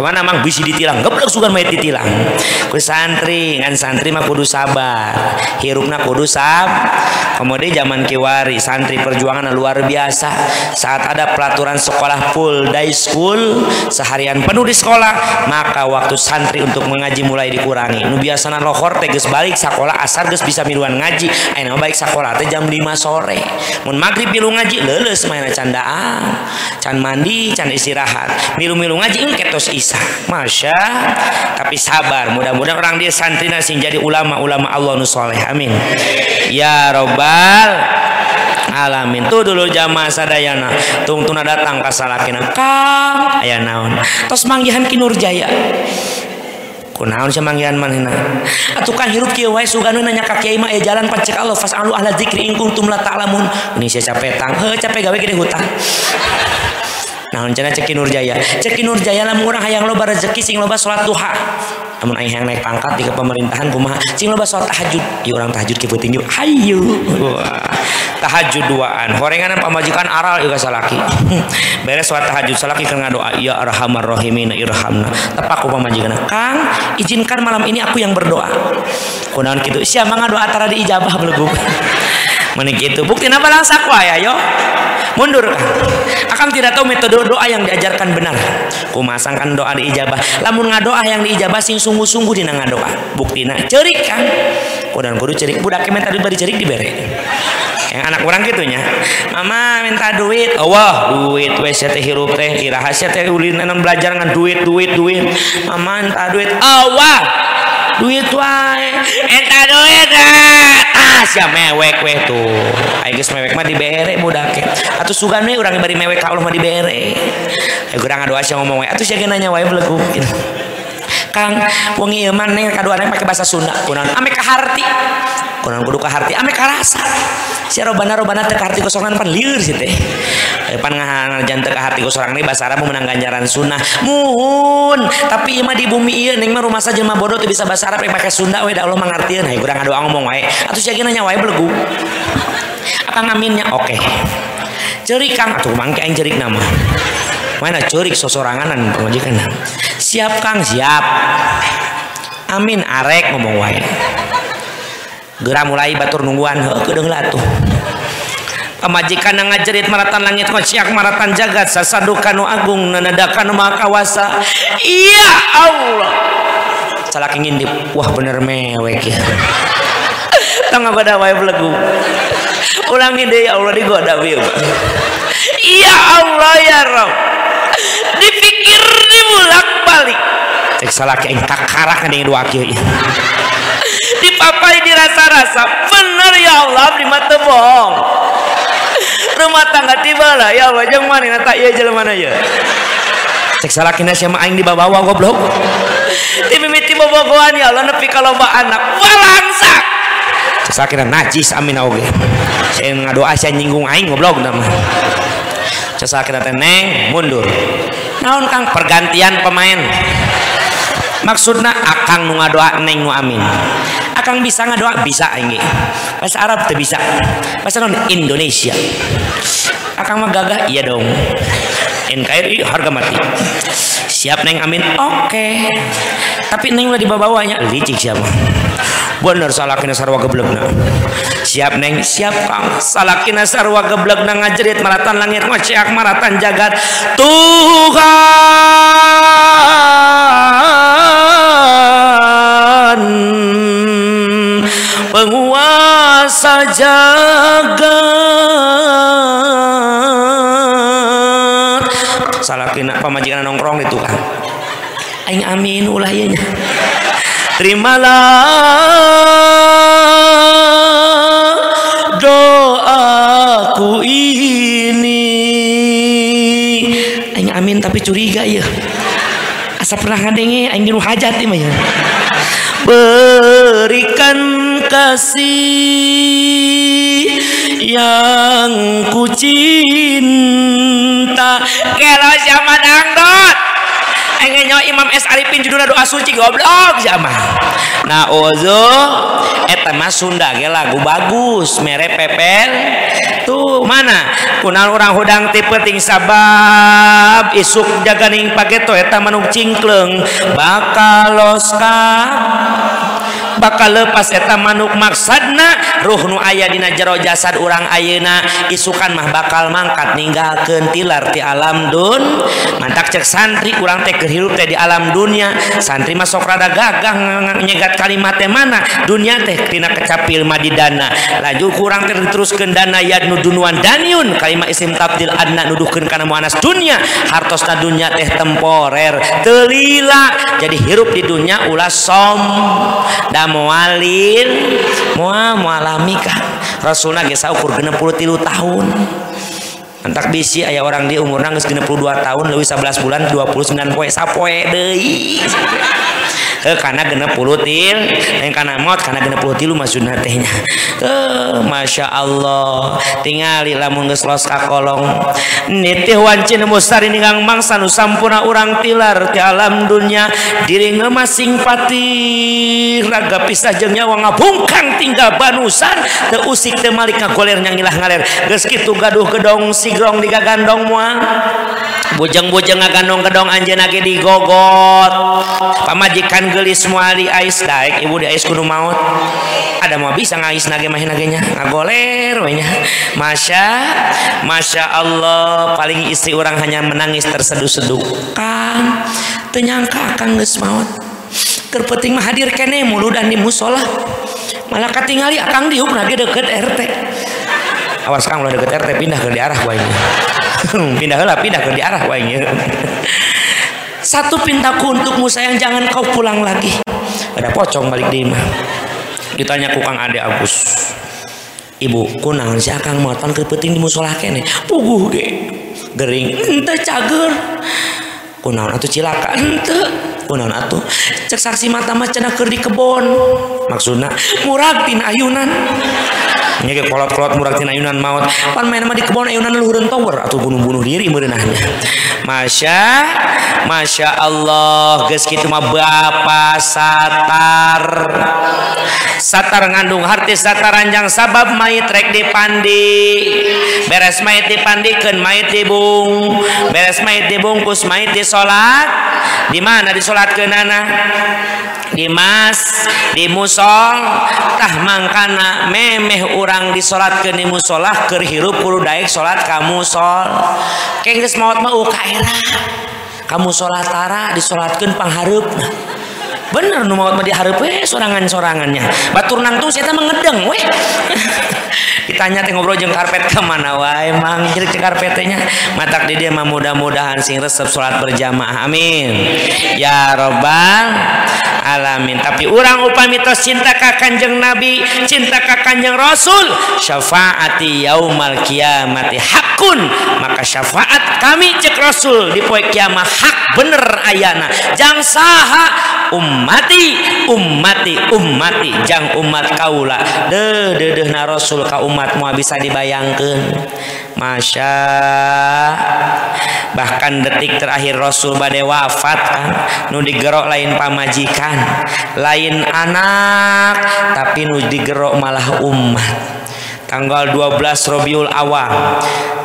ke mana mang? Bisi ditilang. Geblek sugan mayat ditilang. Ku santri ngan santri mah kudu sabar. Hirupna kudu sab. Kemudian zaman kiwari santri perjuangan luar biasa. Saat ada pelaturan sekolah full day school seharian penuh di sekolah maka waktu santri untuk mengaji mulai dikurangi. Nu biasana lohor teh geus balik sekolah asar geus bisa miluan ngaji. Ayeuna balik sekolah teh jam 5 sore. Mun maghrib milu ngaji leuleus main candaan. Can mandi can istirahat. Milu-milu ngaji engke tos is Masya tapi sabar. Mudah-mudahan orang dia santri sing jadi ulama-ulama Allah nusoleh amin. Ya robbal alamin. Tuh dulu jamaah sadayana. Tung tuna datang ka salakina. Kang aya naon? Tos manggihan kinurjaya kunaon sih manggihan manehna atuh kan hirup kieu wae sugana nanya ka kiai mah aya jalan pancek Allah fasalu ahla dzikri in kuntum la ta'lamun. Ini sia capek tang. Heuh capek gawe gede hutang. Nah rencana cek Nurjaya? Cek Nurjaya lah murah yang loba rezeki sing loba sholat duha. Namun ayah yang naik pangkat di pemerintahan kumaha? Sing loba sholat tahajud. Ya orang tahajud kipu tinggi ayo tahajud duaan. Horengan pamajikan aral juga salaki. [laughs] Beres sholat tahajud salaki kena doa ya arhamar rahimin irhamna. Tepak pamajikan kang izinkan malam ini aku yang berdoa. Kunaon siapa doa tara diijabah belum [laughs] menik itu. Bukti apa lang sakwa ya yo? Mundur. Akan tidak tahu metode doa yang diajarkan benar. Kumasangkan doa diijabah lamun ngadoa yang diijabah sing sungguh-sungguh dina ngadoa buktina cerik kan? Kudan kudu cerik. Budak minta duit bari cerik dibere yang anak orang gitunya mama minta duit. Allah duit. Wes teh hirup teh. Rahasia teh ulin belajar dengan duit duit duit. Mama minta duit. Allah duit wae. Eta duit ah sia mewek we tuh. Ayo geus mewek mah dibere budak atuh sugan we urang bari mewek ka Allah mah dibere ayo urang ngadoa sia ngomong we. Atuh sia nanya wae beleguk Kang wengi ieu mah neng kaduana make bahasa Sunda. Kunaon ame ka kunaon kudu ka harti ame ka rasa si robana robana teh ka harti kosongan pan lieur sih teh. Pan ngajan teh ka harti kosongan ini bahasa Arab menang ganjaran sunnah. Muhun tapi ieu mah di bumi ieu neng mah rumah saja mah bodoh teh bisa bahasa Arab make Sunda we da Allah mangartieun hayu urang ngadoa ngomong wae. Atuh sia nanya wae belegu. Akang aminnya oke. Okay. cerik kang atuh mangke aing cerik nama. Mana curik sosoranganan pengajikan siap kang siap. Amin arek ngomong wae gerak mulai batur nungguan. Kedeng tuh pamajikan yang ngajerit maratan langit kosiak maratan jagat sasadukan agung nanadakan makawasa iya Allah. Salah ingin di wah bener mewek ya. Tengah pada wae belegu. Ulangi deh ya Allah digoda iya Allah ya Rabb dipikir dibulak balik. Cek salah kayak kakarak nih dua kieu dipapai dirasa-rasa bener ya Allah di mata bohong rumah tangga tiba lah ya Allah jangan mana tak iya jalan mana ya? Cek salah kina siapa aing di bawah goblok. Di mimiti bobogohan ya Allah nepi kalau ba anak walangsak. Cek salah kina najis amin oge saya ngadoa saya nyinggung aing goblok nama cek salah kina teneng mundur. Naon kang? Pergantian pemain. Maksudnya akang nu ngadoa neng nu amin akang bisa ngadoa bisa ini. Bahasa Arab tuh bisa. Bahasa non Indonesia. Akang mah gagah? Iya dong. NKRI harga mati. Siap neng amin. Oke. Okay. tapi neng lah di bawahnya licik siapa? Bener salakina sarwa geblegna siap neng? Siap kang. Salakina sarwa geblegna ngajerit maratan langit maciak maratan jagat. Tuhan penguasa jagat salakina pamajikan nongkrong itu kan aing amin ulah ieu terimalah doaku ini. Aing amin tapi curiga ya asa pernah ngadenge aing di hajat mah ya. Berikan kasih yang kucinta kalau sama dangdut nyawa Imam S. Arifin judulnya doa suci goblok zaman. Nah ozo eta mas Sunda ge lagu bagus mere pepel. Tuh mana? Kunal orang hudang tipe ting sabab isuk jaganing pageto eta manuk cingkleng. Bakal los bakal lepas eta manuk maksadna. Ruh nu aya dina jero jasad urang ayeuna. Isukan mah bakal mangkat ninggalkeun tilar ti alam dun. Mantak cek santri urang teh kehirup teh di alam dunia. Santri mah sok rada gagah nyegat kalimat teh mana. Dunia teh tina kecapil madidana. Laju kurang teh diteruskeun dana yad nudunuan daniun. Kalimat isim tabdil adna nuduhkeun kana muanas dunia. Hartosna dunia teh temporer telila. Jadi hirup di dunia ulah som. Dan mualin. Mual mualami kah Rasulna geus ukur 63 tahun. Entak bisi aya orang di umurna geus 62 tahun leuwih 11 bulan 29 poe sapoe deui eh karena genep pulutil yang karena mot karena genep pulutil maksud tehnya eh masya Allah. Tingali lamun geus los kakolong nitih wancin mustari ningang mangsa nu sampurna urang tilar ti alam dunya. Diri ngemasing pati raga pisah jeung nyawa ngabungkang tinggal banusan. Teu usik teu malik ngagoler nyangilah ngaler. Geus kitu gaduh gedong sigrong digagandong moal bujeng-bujeng ngagandong gedong anjeuna ge digogot. Pamajikan gelis semua ais daik ibu di ais kudu maut. Ada mau bisa ngais nage mah nagenya. Ngagoler wanya masya masya Allah paling istri orang hanya menangis terseduh-seduh kan tenyangka akan geus maut. Terpenting mah hadir kene mulu dan di musola. Malah katingali akang diuk nage deket RT awas kang udah deket RT pindah ke di arah [laughs] pindah lah pindah ke di arah wanya [laughs] satu pintaku untukmu sayang jangan kau pulang lagi. Ada pocong balik di imah ditanya kukang ade Agus ibu kunaon si akang moton ke peting di musola kene. Puguh ge. Gering. Ente cager. Kunaon atuh cilaka. Ente kunaon atuh cek saksi mata mah cenah keur di kebon maksudna? Murag tina ayunan. Nya ge kolot-kolot murag tina ayunan maut pan main mah di kebon ayunan luhureun tower. Atau bunuh-bunuh diri meureunahnya Masya Masya Allah. Geus kitu mah bapa satar. Satar ngandung harti satar ranjang sabab mayit rek dipandi. Beres mayit dipandikeun mayit dibung. Beres mayit dibungkus mayit disolat. Di mana disolatkeun anak di mas di musol tah mangkana memeh urang disolatkeun di musolah keur hirup kudu daek salat ka musol keng geus maot mah uka era. Kamu salat tara disolatkeun panghareup bener nu maut mah dihareup sorangan-sorangannya. Batur nang tuh saya mengedeng we. [laughs] Ditanya teh ngobrol jeung karpet ke mana wae emang ke karpetnya. Matak di dia mudah-mudahan sing resep salat berjamaah. Amin. Ya robbal alamin. Tapi orang upami tos cinta ka kanjeng nabi cinta ka kanjeng rasul syafaati yaumal kiamati hakun. Maka syafaat kami cek rasul di poe kiamat hak bener ayana. Jang saha ummati ummati ummati. Jang umat kaula. De na rasul ka umat mau bisa dibayangkan Masya bahkan detik terakhir Rasul bade wafat kan nu digerok lain pamajikan. Lain anak tapi nu digerok malah umat. Tanggal 12 Robiul Awal.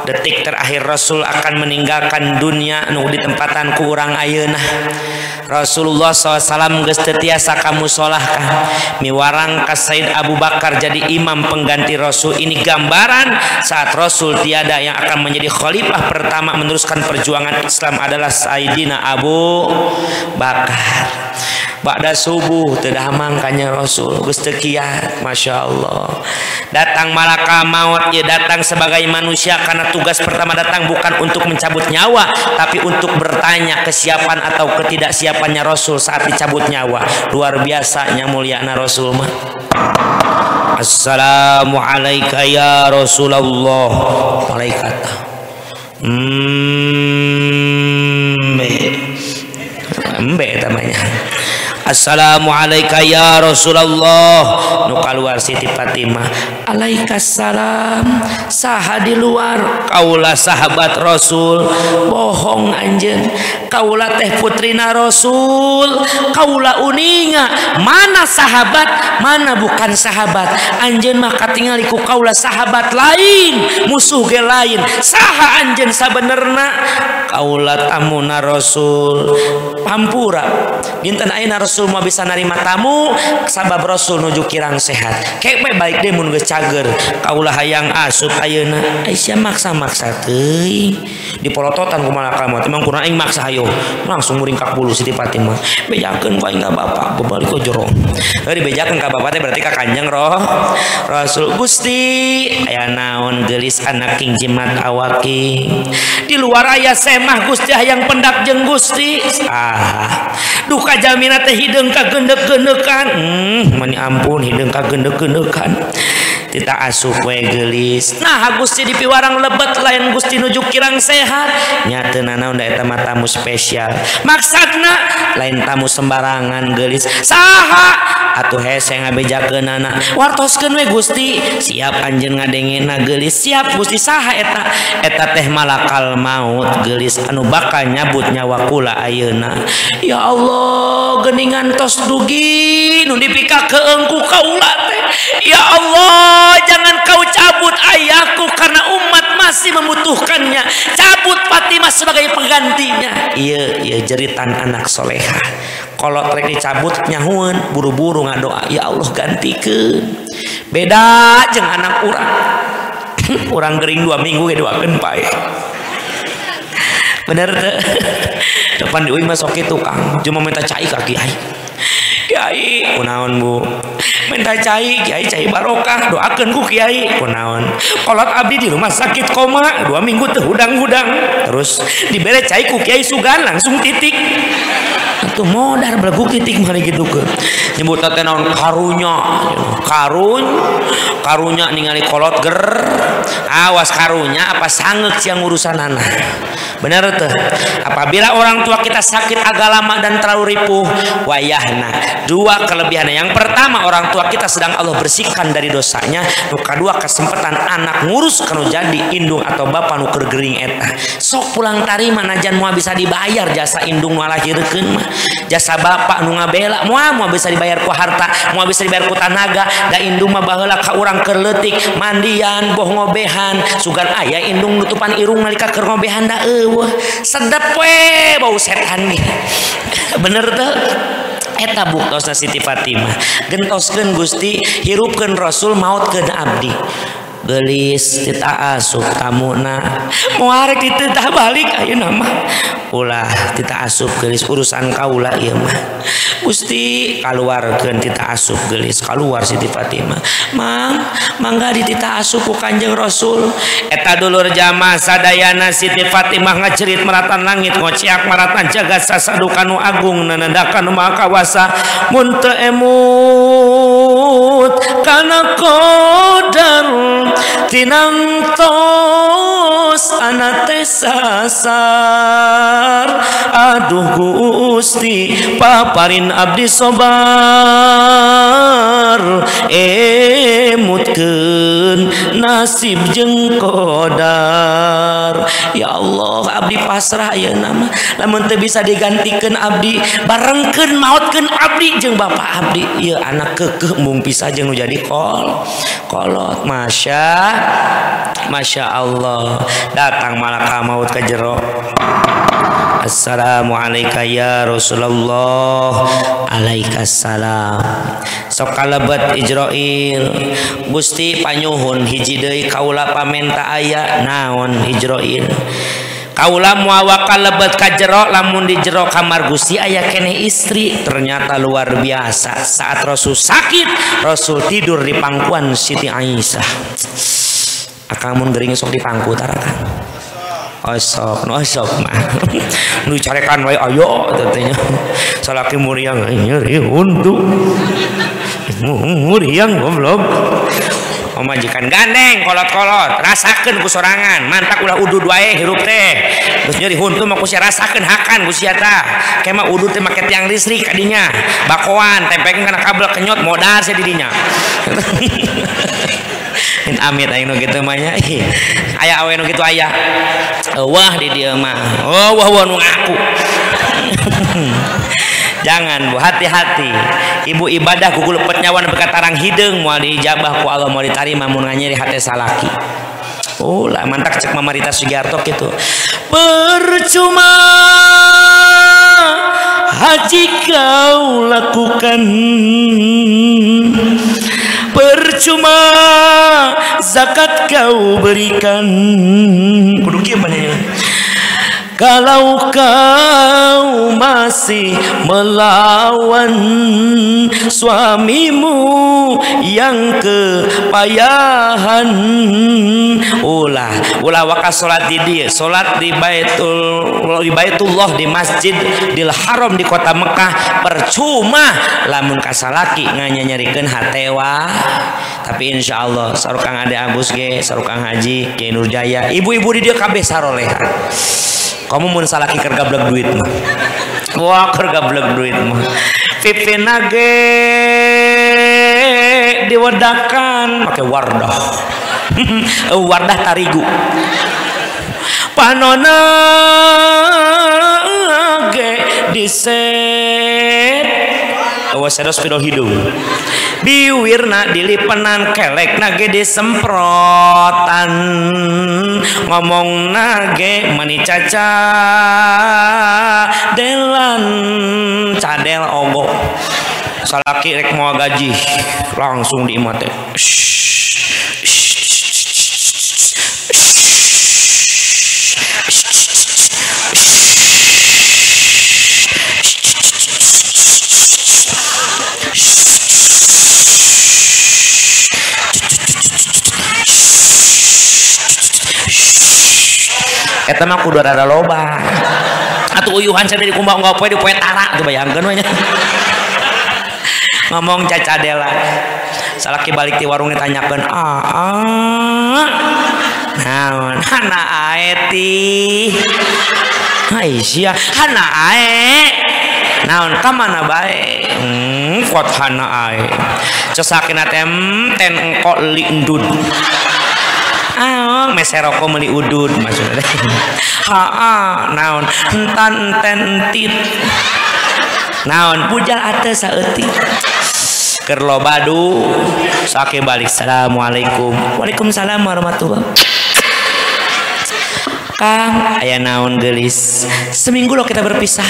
Detik terakhir Rasul akan meninggalkan dunia nu di tempatan kurang ayeuna. Rasulullah SAW geus tiasa kamu solahkan miwarang ka Said Abu Bakar jadi imam pengganti Rasul. Ini gambaran saat Rasul tiada yang akan menjadi khalifah pertama meneruskan perjuangan Islam adalah Sayyidina Abu Bakar Ba'da subuh tidak mangkanya Rasul. Kiat Masya Allah. Datang malaka maut ya datang sebagai manusia karena tugas pertama datang bukan untuk mencabut nyawa tapi untuk bertanya kesiapan atau ketidaksiapannya Rasul saat dicabut nyawa. Luar biasanya mulia Rasul mah. Assalamualaikum ya Rasulullah. Malaikat hmm embe namanya Assalamualaika ya Rasulullah. Nu kaluar Siti Fatimah. Alaikassalam saha di luar kaulah sahabat Rasul. Bohong anjen kaulah teh putrina Rasul. Kaulah uninga. Mana sahabat mana bukan sahabat. Anjen mah katingaliku kaulah sahabat lain musuh ge lain. Saha anjen sabenerna? Kaulah tamuna Rasul. Pampura. Dinten ayeuna Rasul Rasul mau bisa nerima tamu sabab Rasul nuju kirang sehat. Kayak baik deh mun cager. Kaulah hayang asup ayeuna. Aisyah maksa-maksa teuing. Di polototan kumaha kamu? Emang kurang aing maksa ayo. Langsung muring ka bulu Siti Fatimah. Bejakeun ku aing ka bapak bebalik jorong Dari bejakeun ka bapak berarti ka kanjeng roh Rasul Gusti. Aya naon gelis anak king jimat awaki. Di luar aya semah Gusti hayang pendak jeung Gusti. Ah duka jamina teh hidung ka gendek-gendekan meni hmm, ampun hidung ka gendek-gendekan tidak asuh kue gelis. Nah Gusti di piwarang lebet lain Gusti nuju kirang sehat. Nyata nana unda eta tamu spesial. Maksudna lain tamu sembarangan gelis. Saha! Atuh hese ngabejakeun nana wartoskeun we Gusti. Siap anjeun ngadengena gelis. Siap Gusti. Saha eta? Eta teh malakal maut gelis. Anu bakal nyabut nyawa kula ayeuna. Ya Allah geningan tos dugi. Nu dipikakeun ku kaula teh. Ya Allah! Jangan kau cabut ayahku karena umat masih membutuhkannya. Cabut Fatimah sebagai penggantinya. Iya iya jeritan anak soleha. Kalau trek dicabut nyahun buru-buru ngadoa ya Allah gantikan. Beda jeng anak orang. [clears throat] Orang gering dua minggu ya doakan pae. Bener [laughs] depan di masuk itu kang cuma minta cai kaki ay Kiai. Kunaon bu? Minta cai Kiai cai barokah doakan ku Kiai. Kunaon? Kolot abdi di rumah sakit koma dua minggu tuh hudang-hudang. Terus? Diberi cai ku Kiai sugan langsung titik. Itu modar belagu titik mana gitu ke. Nyebut tete naon? Karunya. Karun karunya ningali kolot ger. Awas karunya apa sangek yang urusan anak? Benar tuh apabila orang tua kita sakit agak lama dan terlalu ripuh wayahna dua kelebihan. Yang pertama orang tua kita sedang Allah bersihkan dari dosanya. Nu kedua kesempatan anak ngurus kalau jadi indung atau bapak nu gering eta. Sok pulang tarima najan mau bisa dibayar. Jasa indung ngalahirkeun mah. Jasa bapak nu ngabela mau mau bisa dibayar ku harta mau bisa dibayar ku tanaga. Da indung mah baheula ka urang kerletik mandian boh ngobehan. Sugan ayah indung nutupan irung nalika keur ngobehan da eueuh. Sedep we bau setan gitu bener tuh eta buktosna Siti Fatimah. Gentoskeun Gusti hirupkeun Rasul maut ke Abdi. gelis kita asup tamu na. Muarek titah balik ayo nama ulah kita asup gelis urusan kaulah iya mah. Gusti keluar kan tita asup gelis keluar Siti Fatimah mang mangga di kita asup ku kanjeng Rasul. Eta dulur jamaah sadayana Siti Fatimah ngacerit meratan langit ngociak meratan jagat sasadukanu agung nanandakan maha kawasa. Mun emut kana kodar tinang tos anak sasar. Aduh gusti paparin abdi sobar. Emutkeun nasib jeng kodar. Ya Allah abdi pasrah ya nama. Namun teu bisa digantikan abdi barengkeun mautkeun abdi jeng bapak abdi. Ya anak kekeh mung pisah jadi kol kolot. Masya Masya Allah. Datang malaka maut ke jero. Assalamualaikum ya Rasulullah. Alaikassalam. Sok kalebet Ijroil. Gusti panyuhun hiji deui kaula pamenta aya naon Ijroil? Kaula muawa kalebet ka jero lamun di jero kamar Gusti aya kene istri. Ternyata luar biasa. Saat Rasul sakit Rasul tidur di pangkuan Siti Aisyah. Akamun gering sok di pangku tarakan osok no osok mah. [laughs] Nu carekan wae ayo katanya salaki muriang nyeri untuk [laughs] muriang goblok pemajikan gandeng kolot-kolot rasakan ku sorangan mantak ulah udud wae hirup teh terus nyeri huntu mah ku rasakan hakan ku sia tah kema udud teh make tiang listrik kadinya bakoan tempekin kana kabel kenyot modal saya didinya [laughs] amit aing nu kitu mah nya. Aya awe nu kitu aya. Wah di dia mah. Oh wah wah nu ngaku. [laughs] Jangan bu hati-hati. Ibu ibadah kuku lepet nyawa nepi tarang hidung mau dijabah ku Allah mau diterima mau nganyeri hati salaki. Oh lah mantak cek Mama Rita Sugiarto gitu Percuma haji kau lakukan. Percuma zakat kau berikan. Kudu kieu kalau kau masih melawan suamimu yang kepayahan ulah ulah waka salat di dia. Salat di baitul di baitullah di masjid di haram di kota Mekah. Percuma. Lamun kasalaki nganyanyarikeun hatewa tapi insya Allah sarukang ada Agus ge sarukang Haji Kiai Nurjaya ibu-ibu di dia kabeh sarolehan kamu mau salaki kerja gablek duit mah? Wah kerja gablek duit mah. Pipi nage diwedakan. Pakai wardah. [laughs] Wardah tarigu. Panona ge diset awas sedos pidol hidung. Biwirna dilipenan kelek nage disemprotan. Ngomong nage mani caca delan cadel ogo. Salaki rek mau gaji langsung diimate eta mah kudu rada loba. Atuh uyuhan saya di kumbang nggak poe di poe tara tuh bayangkeun wanya [laughs] ngomong cacadela salaki balik di warung ditanyakan ah, ah. naon? Hana aeti Aisyah hana ae. Naon? Ka mana bae. Hmm, kuat hana ae. Cesakin tem hmm, ten engkok lindun [laughs] ah meseroko meli udud maksudnya. Ha naon? Entan enten entit. Naon? Pujal atas saeutik keur badu sake balik. Assalamualaikum. Waalaikumsalam warahmatullah Kang. Ayah naon gelis? Seminggu lo kita berpisah.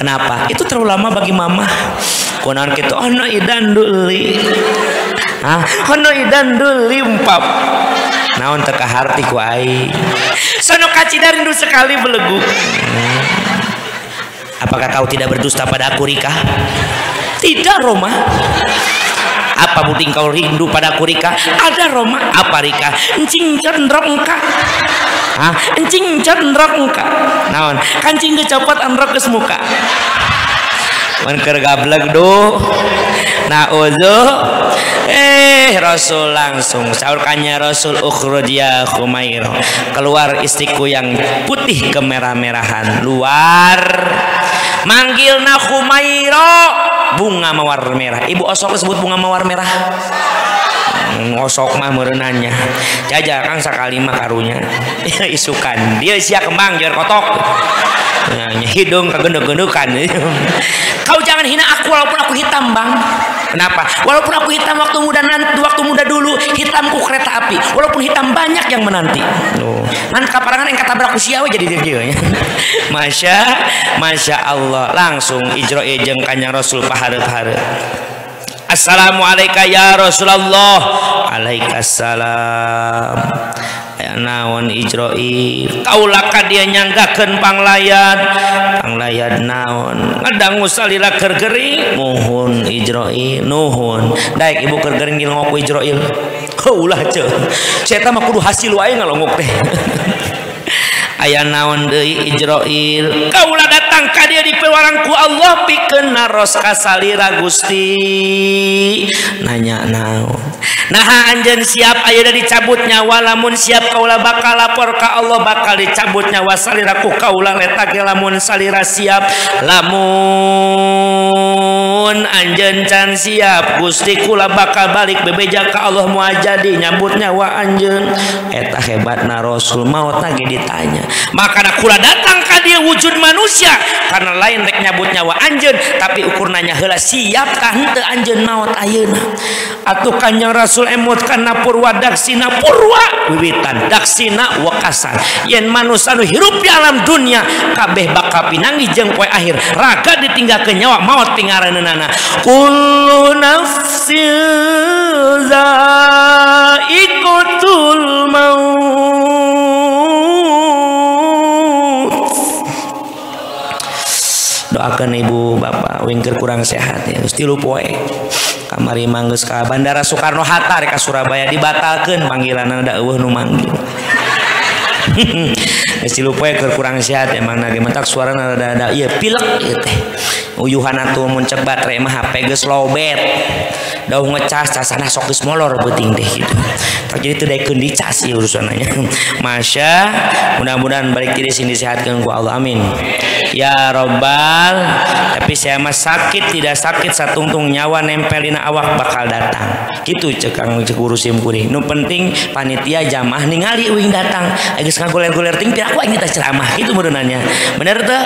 Kenapa? Itu terlalu lama bagi mama. Konon gitu oh no idan duli. Ah hono idan limpap naon teka harti ku ai? Sono kacidar rindu sekali belegu. Hmm. apakah kau tidak berdusta pada aku Rika? Tidak Roma. Apa buding kau rindu pada aku Rika? Ada Roma. Apa Rika? Encing cenderung engka ah encing cenderung engka naon? Kancing kecopot androk ke muka. Manker gablek do nah uzu eh Rasul langsung. Saurkannya Rasul ukhruj Khumair. Keluar istriku yang putih kemerah-merahan. Luar. Manggil na Khumairo. Bunga mawar merah. Ibu osok disebut bunga mawar merah? Ngosok mah merenanya jaja kang sakali mah karunya. Isukan. Dia sia kembang jar kotok. Hidung kegenduk-gendukan. [laughs] Kau jangan hina aku walaupun aku hitam bang kenapa? Walaupun aku hitam waktu muda nanti waktu muda dulu hitamku kereta api. Walaupun hitam banyak yang menanti. Oh. nanti kaparangan yang kata beraku siawa jadi dia [laughs] Masya Masya Allah. Langsung ijro ejeng kanyang Rasul pahare-pahare Assalamualaikum ya Rasulullah. Alaikassalam ya naon Ijroil kaulaka dia nyanggakeun panglayat panglayat naon? Ngadang musalila kergeri muhun Ijroil nuhun. Daik ibu kergeri ngilngok Ijroil kaulah ce saya mah kudu hasil wae ngalongok teh. [laughs] aya naon Dewi Ijroil? Kaula datang ka dia di pewarangku Allah pikeun naros ka salira Gusti. Nanya naon? Nah anjeun siap aya dicabut nyawa lamun siap kaula bakal lapor ka Allah bakal dicabut nyawa salira ku kaula kaulah ge lamun salira siap. Lamun anjeun can siap Gusti kula bakal balik bebeja ka Allah muajadi nyambut nyawa anjeun. Eta hebatna Rasul mau tadi ditanya. maka kula datang ka dia wujud manusia. Karena lain rek nyabut nyawa anjen tapi ukurnanya hela siap ka henteu anjeun maot ayeuna. Atuh kanjeng rasul emot kana purwa daksina purwa wiwitan daksina wakasan yen manusia anu hirup di alam dunia kabeh bakal pinangi jeung poe akhir. Raga ditinggalkeun nyawa maot pingareunana kullu nafsin zaiqatul maut. doakan ibu bapak wingker kurang sehat ya. Terus tilu poe kamari mangges ka Bandara Soekarno Hatta rek Surabaya dibatalkan panggilan ada eueuh nu manggil. [laughs] Gusti lu poe keur kurang sehat emang nage mentak suara ada ada iya pilek teh. Uyuhan atuh mun cek baterai mah HP geus lowbat daun ngecas casana sok molor beuting deh gitu. Tak jadi teu daekeun dicas ieu urusannya [laughs] Masya mudah-mudahan balik diri sini disehatkeun ku Allah amin. Ya robbal tapi saya mah sakit tidak sakit satungtung nyawa nempelina awak bakal datang. Gitu cekang cek kuring nu penting panitia jamaah ningali uing datang. Geus ngaguler-guler ting aku ingin ceramah gitu nanya bener tuh?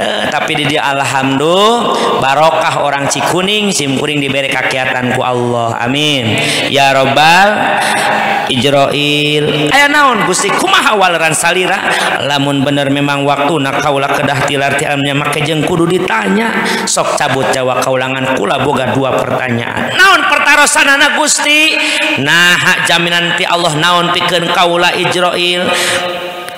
E, tapi di dia alhamdulillah barokah orang cikuning sim kuring diberi kakiatan ku Allah. Amin. Ya robbal Ijroil aya naon Gusti? Kumaha waleran salira? Lamun bener memang waktu nak kaula kedah tilar ti alamnya make jeung kudu ditanya. Sok cabut jawab kaulangan kula boga dua pertanyaan. Naon pertarosanana Gusti? Nah jaminan ti Allah naon pikeun kaula Ijroil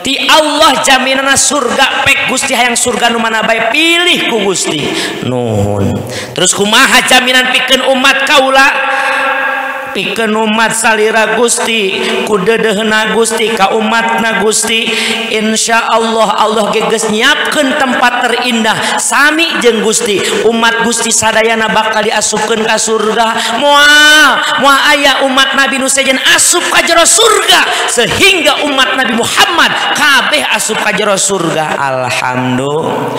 ti Allah jaminan surga pek Gusti hayang surga nu mana bae pilih ku Gusti. Nuhun. Terus kumaha jaminan pikeun umat kaula? pikeun umat salira Gusti ku kudeudeuhna Gusti ka umatna Gusti. Insyaallah Allah Allah geus nyiapkeun tempat terindah. Sami jeung Gusti. Umat Gusti sadayana bakal diasupkeun ka surga. Moal moal aya umat Nabi nu sejen asup ka jero surga sehingga umat Nabi Muhammad kabeh asup ka jero surga. Alhamdulillah.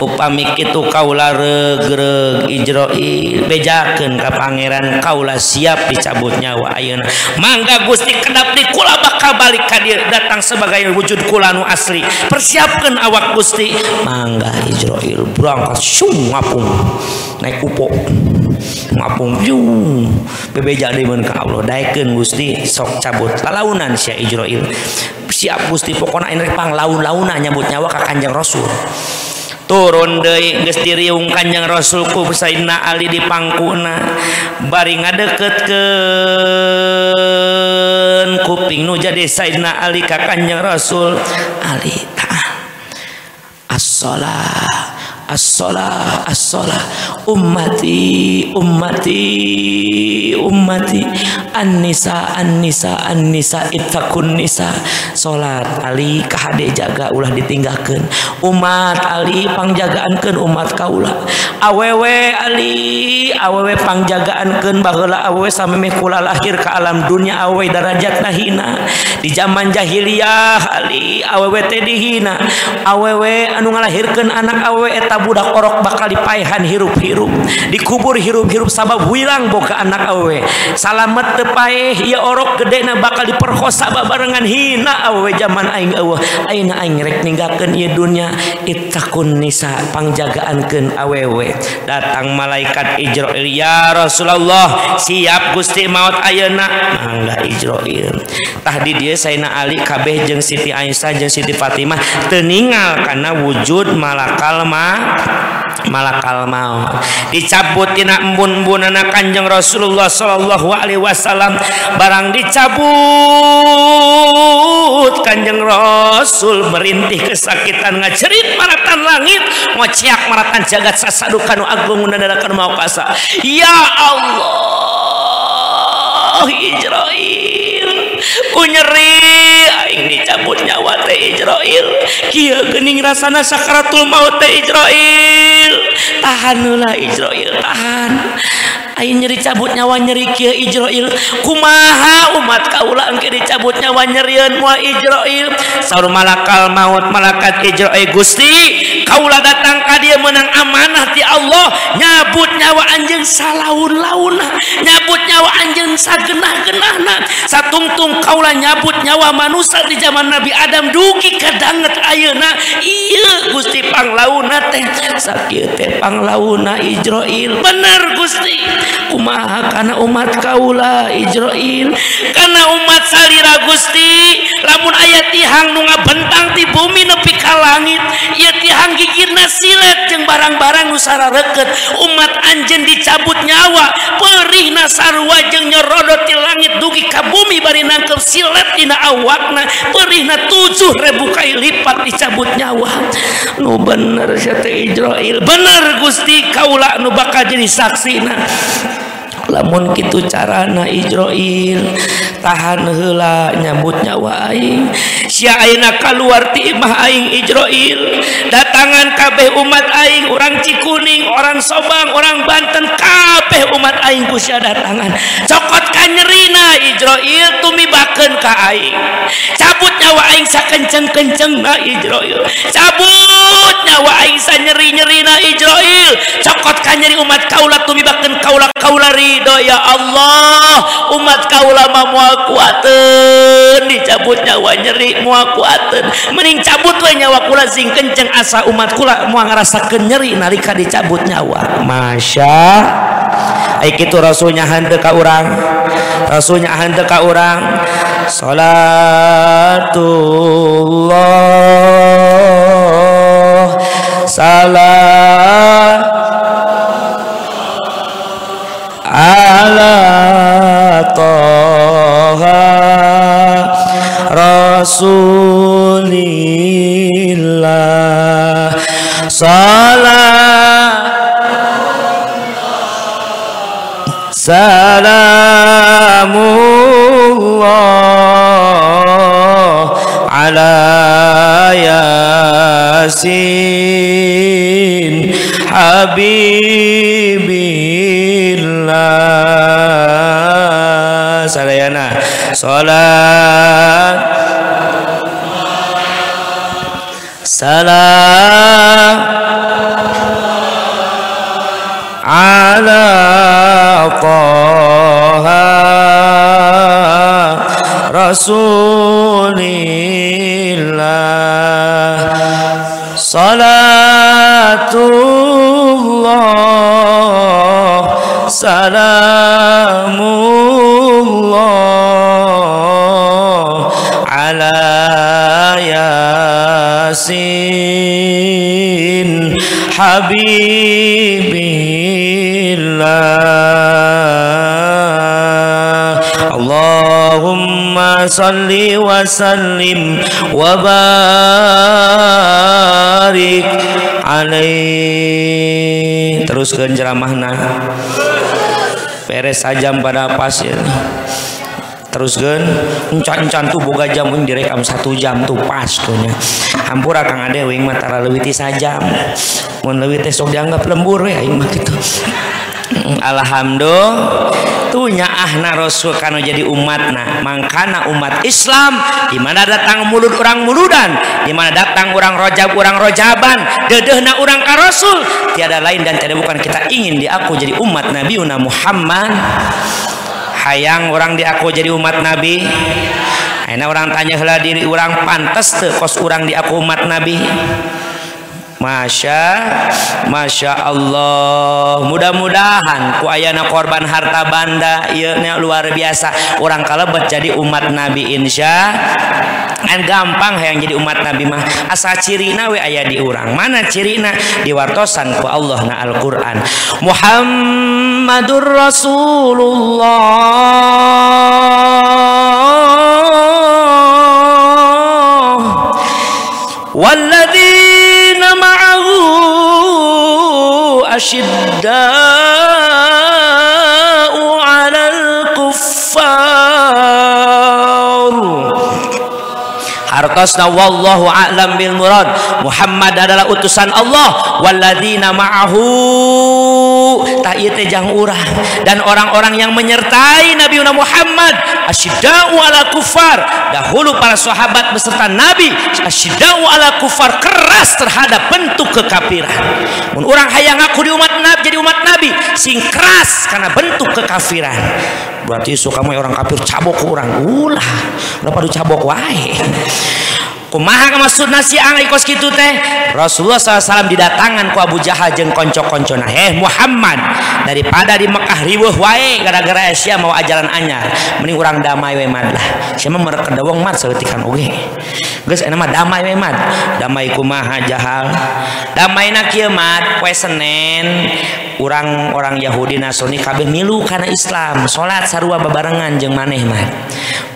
Upami kitu kaula regreg Ijroi bejakeun ka pangeran kaula siap dicabut cabut nyawa ayeuna. Mangga Gusti kedap di kula bakal balik kadir datang sebagai wujud kula nu asli. Persiapkan awak Gusti. Mangga Israel berangkat sung ngapung naik upo ngapung jung bebeja di ka Allah. Daekeun Gusti sok cabut kalaunan sia Israel. Siap Gusti pokona ini pang laun-launa nyambut nyawa ka Kanjeng Rasul. turun deui De gestirung Kanjeng Rasul ku Husaina Ali di Pangkuna baring deket kuping nu jadi Sayyidina Ali ka Kanjeng Rasul. Ali ta'ah as-salah as-shalah as-shalah ummati ummati ummati. An-nisa an-nisa an-nisa. Ittaqun nisa. Salat ali ka hade jaga ulah ditinggalkeun. Umat ali pangjagaankeun umat kaula awewe ali awewe pangjagaankeun baheula awewe samemeh kula lahir ke alam dunia awewe darajatna hina. Di zaman jahiliyah ali awewe teh dihina. Awewe anu ngalahirkeun anak awewe eta budak orok bakal dipaihan hirup-hirup. Dikubur hirup-hirup sabab hilang boga anak awe. Salamet tepaeh ya orok gede na bakal diperkosa barengan hina awe zaman aing awe. Aina aing rek ninggalkan ieu dunia itakun nisa pangjagaankeun awewe. Datang malaikat Ijrail ya Rasulullah siap Gusti maut ayeuna? Mangga Ijrail tah di dieu Sayyidina Ali kabeh jeung Siti Aisyah jeung Siti Fatimah teningal karena wujud malakal ma malakal mau. Dicabut tina embun-bunana kanjeng Rasulullah sallallahu alaihi wasallam. Barang dicabut kanjeng Rasul merintih kesakitan ngacerit maratan langit ngociak maratan jagat sasadukan agung nandadakan mau kasa ya Allah! Allah Ijrail ku nyeri. Aing dicabut nyawa teh Ijrail kieu geuning rasana sakaratul maut teh Ijrail tahan heula Ijrail tahan. nyeri cabut nyawa nyeri Ijroil. Kumaha umat kaula engke dicabut nyawa nyerian mua Ijroil? Saur malakal maut malakat Ijroil Gusti Kaula datang ka dia menang amanah ti Allah. Nyabut nyawa anjing salaun launa nyabut nyawa anjing sagenah-genahna. Satungtung kaula nyabut nyawa manusia di zaman Nabi Adam dugi kadanget ayeuna. Iya Gusti panglauna teh. Sakit teh panglauna Ijroil. Bener Gusti. kumaha? Karena umat Kaula Ijroil karena umat Salira Gusti lamun ayat tihang nu nga bentang silat jeung barang-barang nu sarareukeut umat anjeun dicabut nyawa perihna sarua jeung nyerodot di langit dugi ka bumi bari nangkep silat dina awakna perihna tujuh ribu kali lipat dicabut nyawa. Nu bener syata Ijrail bener Gusti kaula nu bakal jadi saksina lamun gitu carana Ijroil tahan hela nyambut nyawa aing. Syina keluar timah aing Ijroil. Datangan kabeh umat aing orang Cikuning orang Sobang orang Banten kabeh umat aing kusya datangan. Cokot kanyerina Ijroil tumi baken ka aing. Cabut nyawa aing sakenceng kenceng na Ijroil. Cabut nyawa aing sa nyeri nyerina Ijroil. Cokot kanyeri umat kaula tumi baken kaula ridho ya Allah umat kaulama mual kuaten. Dicabut nyawa nyeri mual kuaten. Mending cabut we nyawa kula sing kenceng asa umat kula mual ngerasakeun nyeri nalika dicabut nyawa. Masya Aik itu rasulnya hante ka urang. Rasulnya hante ka urang. Salatullah. Salam rasulillah. Salam. Salamullah ala yasin habibillah sadayana salat salam ala taha rasulillah salatullah salamullah ala yasin habibillah Allahumma salli wa sallim wa barik alaih. Teruskan ceramahna. Beres saja pada pasir terus gen encan-encan tuh boga jam uing direkam satu jam tuh pas tuhnya hampura kang ade uing mah tara leuwih ti sajam. Mun leuwih teh sok dianggap lembur we aing mah kitu. Alhamdulillah. Tuhnya ahna rasul kana jadi umatna mangkana umat Islam di mana datang mulut orang muludan di mana datang orang rojab orang rojaban dedehna orang ka rasul. Tiada lain dan tiada bukan kita ingin diaku jadi umat Nabiuna Muhammad. hayang orang diaku jadi umat nabi. Enak orang tanya heula diri orang pantes tuh kos orang diaku umat nabi. Masya Masya Allah. Mudah-mudahan ku ayana korban harta banda ilnya luar biasa. Orang kalebet jadi umat Nabi Insya. And gampang yang jadi umat Nabi mah. Asa cirina we ayah di orang mana cirina? Diwartosan ku Allah na Al-Quran. Muhammadur Rasulullah. Wala أشداء hartosna wallahu a'lam bil murad. Muhammad adalah utusan Allah. Walladzina ma'ahu. Tah ieu teh jang urang. Dan orang-orang yang menyertai Nabi Muhammad. Asyidda'u ala kufar. Dahulu para sahabat beserta Nabi. Asyidda'u ala kufar. Keras terhadap bentuk kekafiran. Mun urang hayang ngaku di umat Nabi jadi umat Nabi. Sing keras karena bentuk kekafiran berarti suka mau orang kafir cabok orang. Ulah berapa du cabok wae kumaha maksudna si angin kos kitu teh? Rasulullah SAW didatangan ku Abu Jahal jeung konco-koncona. Eh Muhammad daripada di Mekah ribuh wae gara-gara Asia mau ajaran anyar mending orang damai we mad. Lah sia mah merek kedewong mad? Saeutik oge. Geus enak mah damai we mad. Damai kumaha Jahal? Damai na kieu mad poe Senin orang-orang Yahudi Nasrani kabeh milu karena Islam. Salat sarua babarengan jeung maneh mah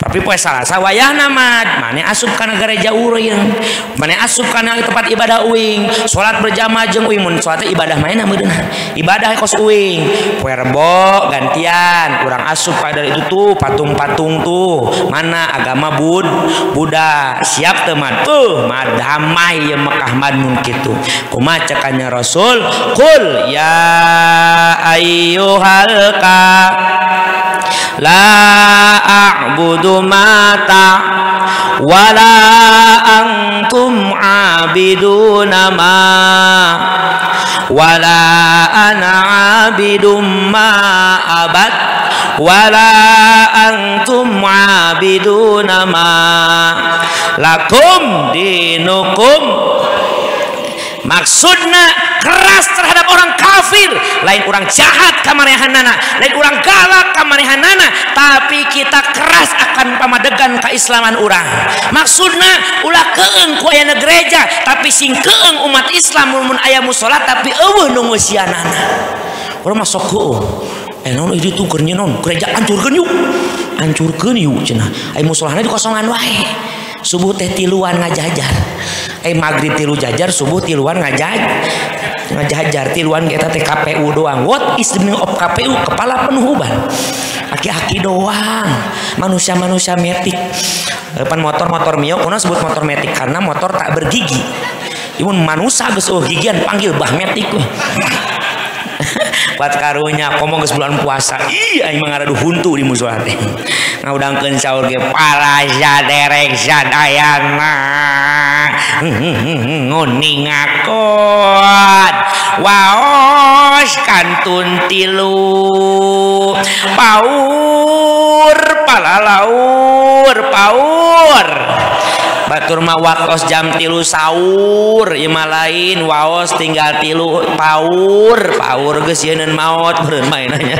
tapi poe Salasa wayahna mad. Maneh asup kana gereja urang maneh asup kana tempat ibadah uing. Salat berjamaah jeung uing. Mun salat ibadah mana meureunna ibadah kos uing. Poe Rebo gantian. Urang asup pada itu tuh patung-patung tuh. Mana agama Bud Buddha. Siap teman tuh. Mad damai ya Mekah mad mun kitu. Kumaha cekanya Rasul kul ya ayyuhal ka la a'budu mata wala antum abiduna ma wala ana abidum ma abad wala antum abiduna ma lakum dinukum maksudnya keras terhadap orang kafir. Lain orang jahat kamarehanana lain orang galak kamarehanana tapi kita keras akan pamadegan keislaman orang. Maksudnya ulah keeng ku ayana gereja tapi sing keeng umat islam mun aya musola tapi eueuh nu ngeusianana. Urang mah sok keeng. Eh non itu tuh non gereja hancurkeun yuk. Hancurkeun yuk cenah. Aya musolana dikosongan wae. Subuh teh tiluan ngajajar. Eh maghrib tilu jajar subuh tiluan ngajaj ngajajar tiluan kita teh KPU doang. What is the meaning of KPU kepala penuh uban. Aki-aki doang. Manusia-manusia metik. Depan motor-motor mio kuna sebut motor metik karena motor tak bergigi. Imun manusia geus oh gigian panggil bah metik [laughs] buat karunya komo geus bulan puasa. Iya aing mah ngaradu huntu di musola teh ngaudangkeun saur ge para jaderek sadayana [laughs] nguning akot. Waos kantun tilu. Paur palalaur paur. batur mah wakos jam tilu sahur Ima lain waos tinggal tilu Paur Paur geus gesieun maot beureun mainannya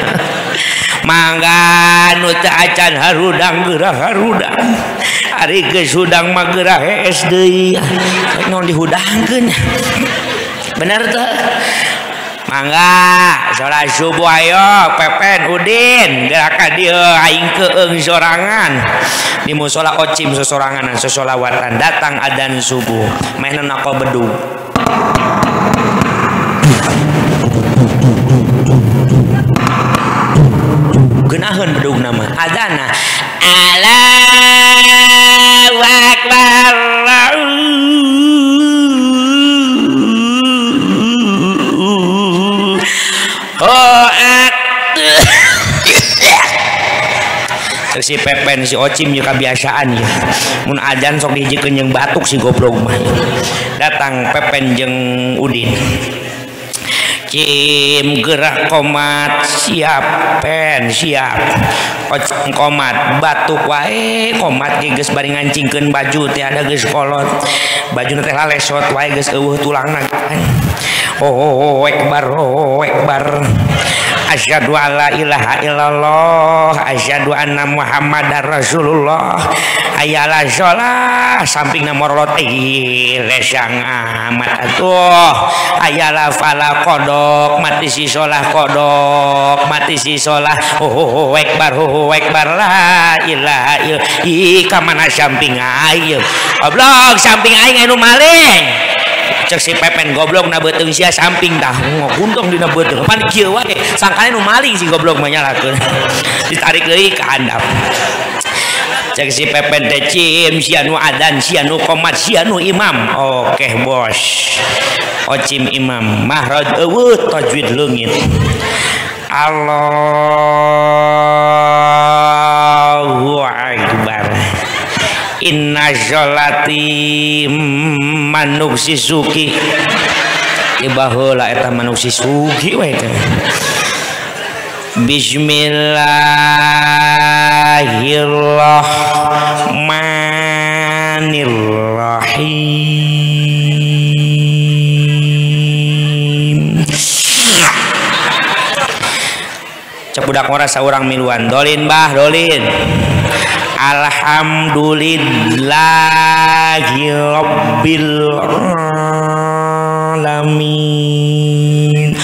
[laughs] Mangga nu teu acan harudang geurah harudang Ari geus hudang mah geurah hees deui. Naon dihudangkeun. Bener teh? mangga sora subuh ayo pepen udin. Gerakan dia aing keeng sorangan. Di musola ocim sesorangan sesolawatan datang adan subuh. Mainan aku bedu genahan bedug nama. Adana. Allahu Akbar. si pepen si ocim juga kebiasaan ya mun ajan sok dihijikeun jeung batuk si goblok mah. Datang pepen jeung udin. Cim gerak komat siap pen siap. Ocing komat batuk wae. Komat geus bari ngancingkeun baju teh ada geus kolot. Baju teh lalesot wae geus eueuh tulangna. Oh, oh, oh, oh ekbar oh, oh ekbar. asyhadu alla ilaha illallah asyhadu anna muhammadar rasulullah. Ayalah sholah samping nomor lot lesang amat atuh. Ayalah fala kodok mati si sholah kodok mati si sholah. Huhu ekbar oh ekbar la ilaha illallah kamana samping ayo oblog samping aing anu maling cek si pepen goblok na beteng sia samping dah. Nguntung dina beteng pan kieu wae. Sangkane nu maling si goblok mah nyalakeun [laughs] ditarik deui ke handap. Cek si pepen teh cim sia nu adan sia nu komat sia nu imam. Oke bos. Ocim imam. Mahraj eueuh tajwid leungit. Allahu innazolati manuk si Suki. Ibahola eta manuk si Suki we teh. Bismillahirrahmanirrahim. Cepudak ngora saurang miluan. Dolin bah dolin. Alhamdulillahi Rabbil Alamin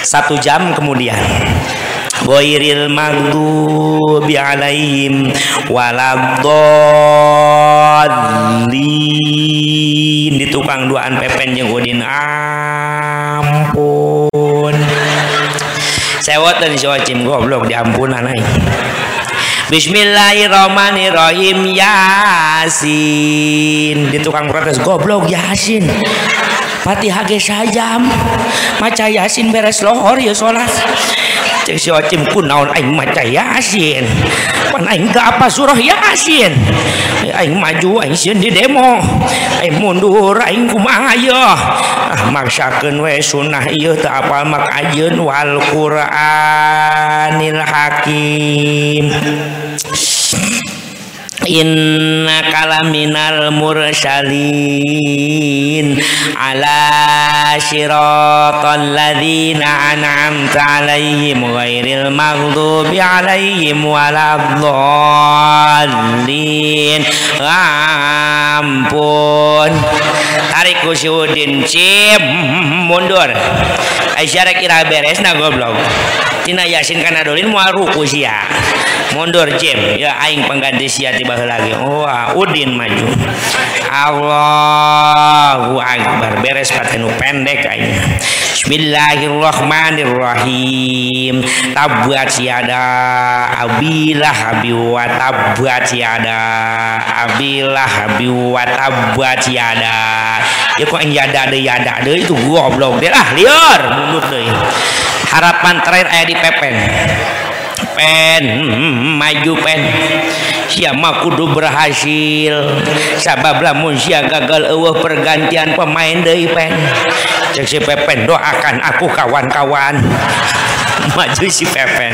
Satu jam kemudian. Ghairil maghdubi alaihim waladdallin. Di tukang duaan pepen jeung udin. Ampun sewot dan si wajim goblok diampunan ay. Bismillahirrahmanirrahim Yasin. Di tukang protes goblok Yasin. Fatihah ge sajam maca Yasin beres lohor ya sholat siapun naon Yasin ke apa surah Yasin Aing maju Aing di demo. Aing mundur Aing kumaha ah maksakeun we sunnah ieu teu apal mak ajeun wal Qur'anil Hakim. Inna kalaminal mursalin ala siratal ladzina an'amta alaihim ghairil maghdubi alaihim waladdallin. Ampun. Tarik kusyudin cim mundur. Aisyah kira beres na goblok Tina Yasin kana dolin moal ruku sia. Mundur cim ya aing pengganti sia tiba lagi. Wah udin maju. Allahu Akbar. Beres patenu pendek aing. Bismillahirrahmanirrahim. Tabat siada. Abilah habi wa tabat siada. Abilah habi wa tabat siada. Ya kok yang yada deh yada deh itu goblok. Deh lah liar. Mundur deh. Harapan terakhir ayah di pepen. Pen hmm, maju pen. Siapa kudu berhasil. Sabab lamun sia gagal eueuh pergantian pemain deui pen. Cek si pepen doakan aku kawan-kawan. [laughs] Maju si pepen.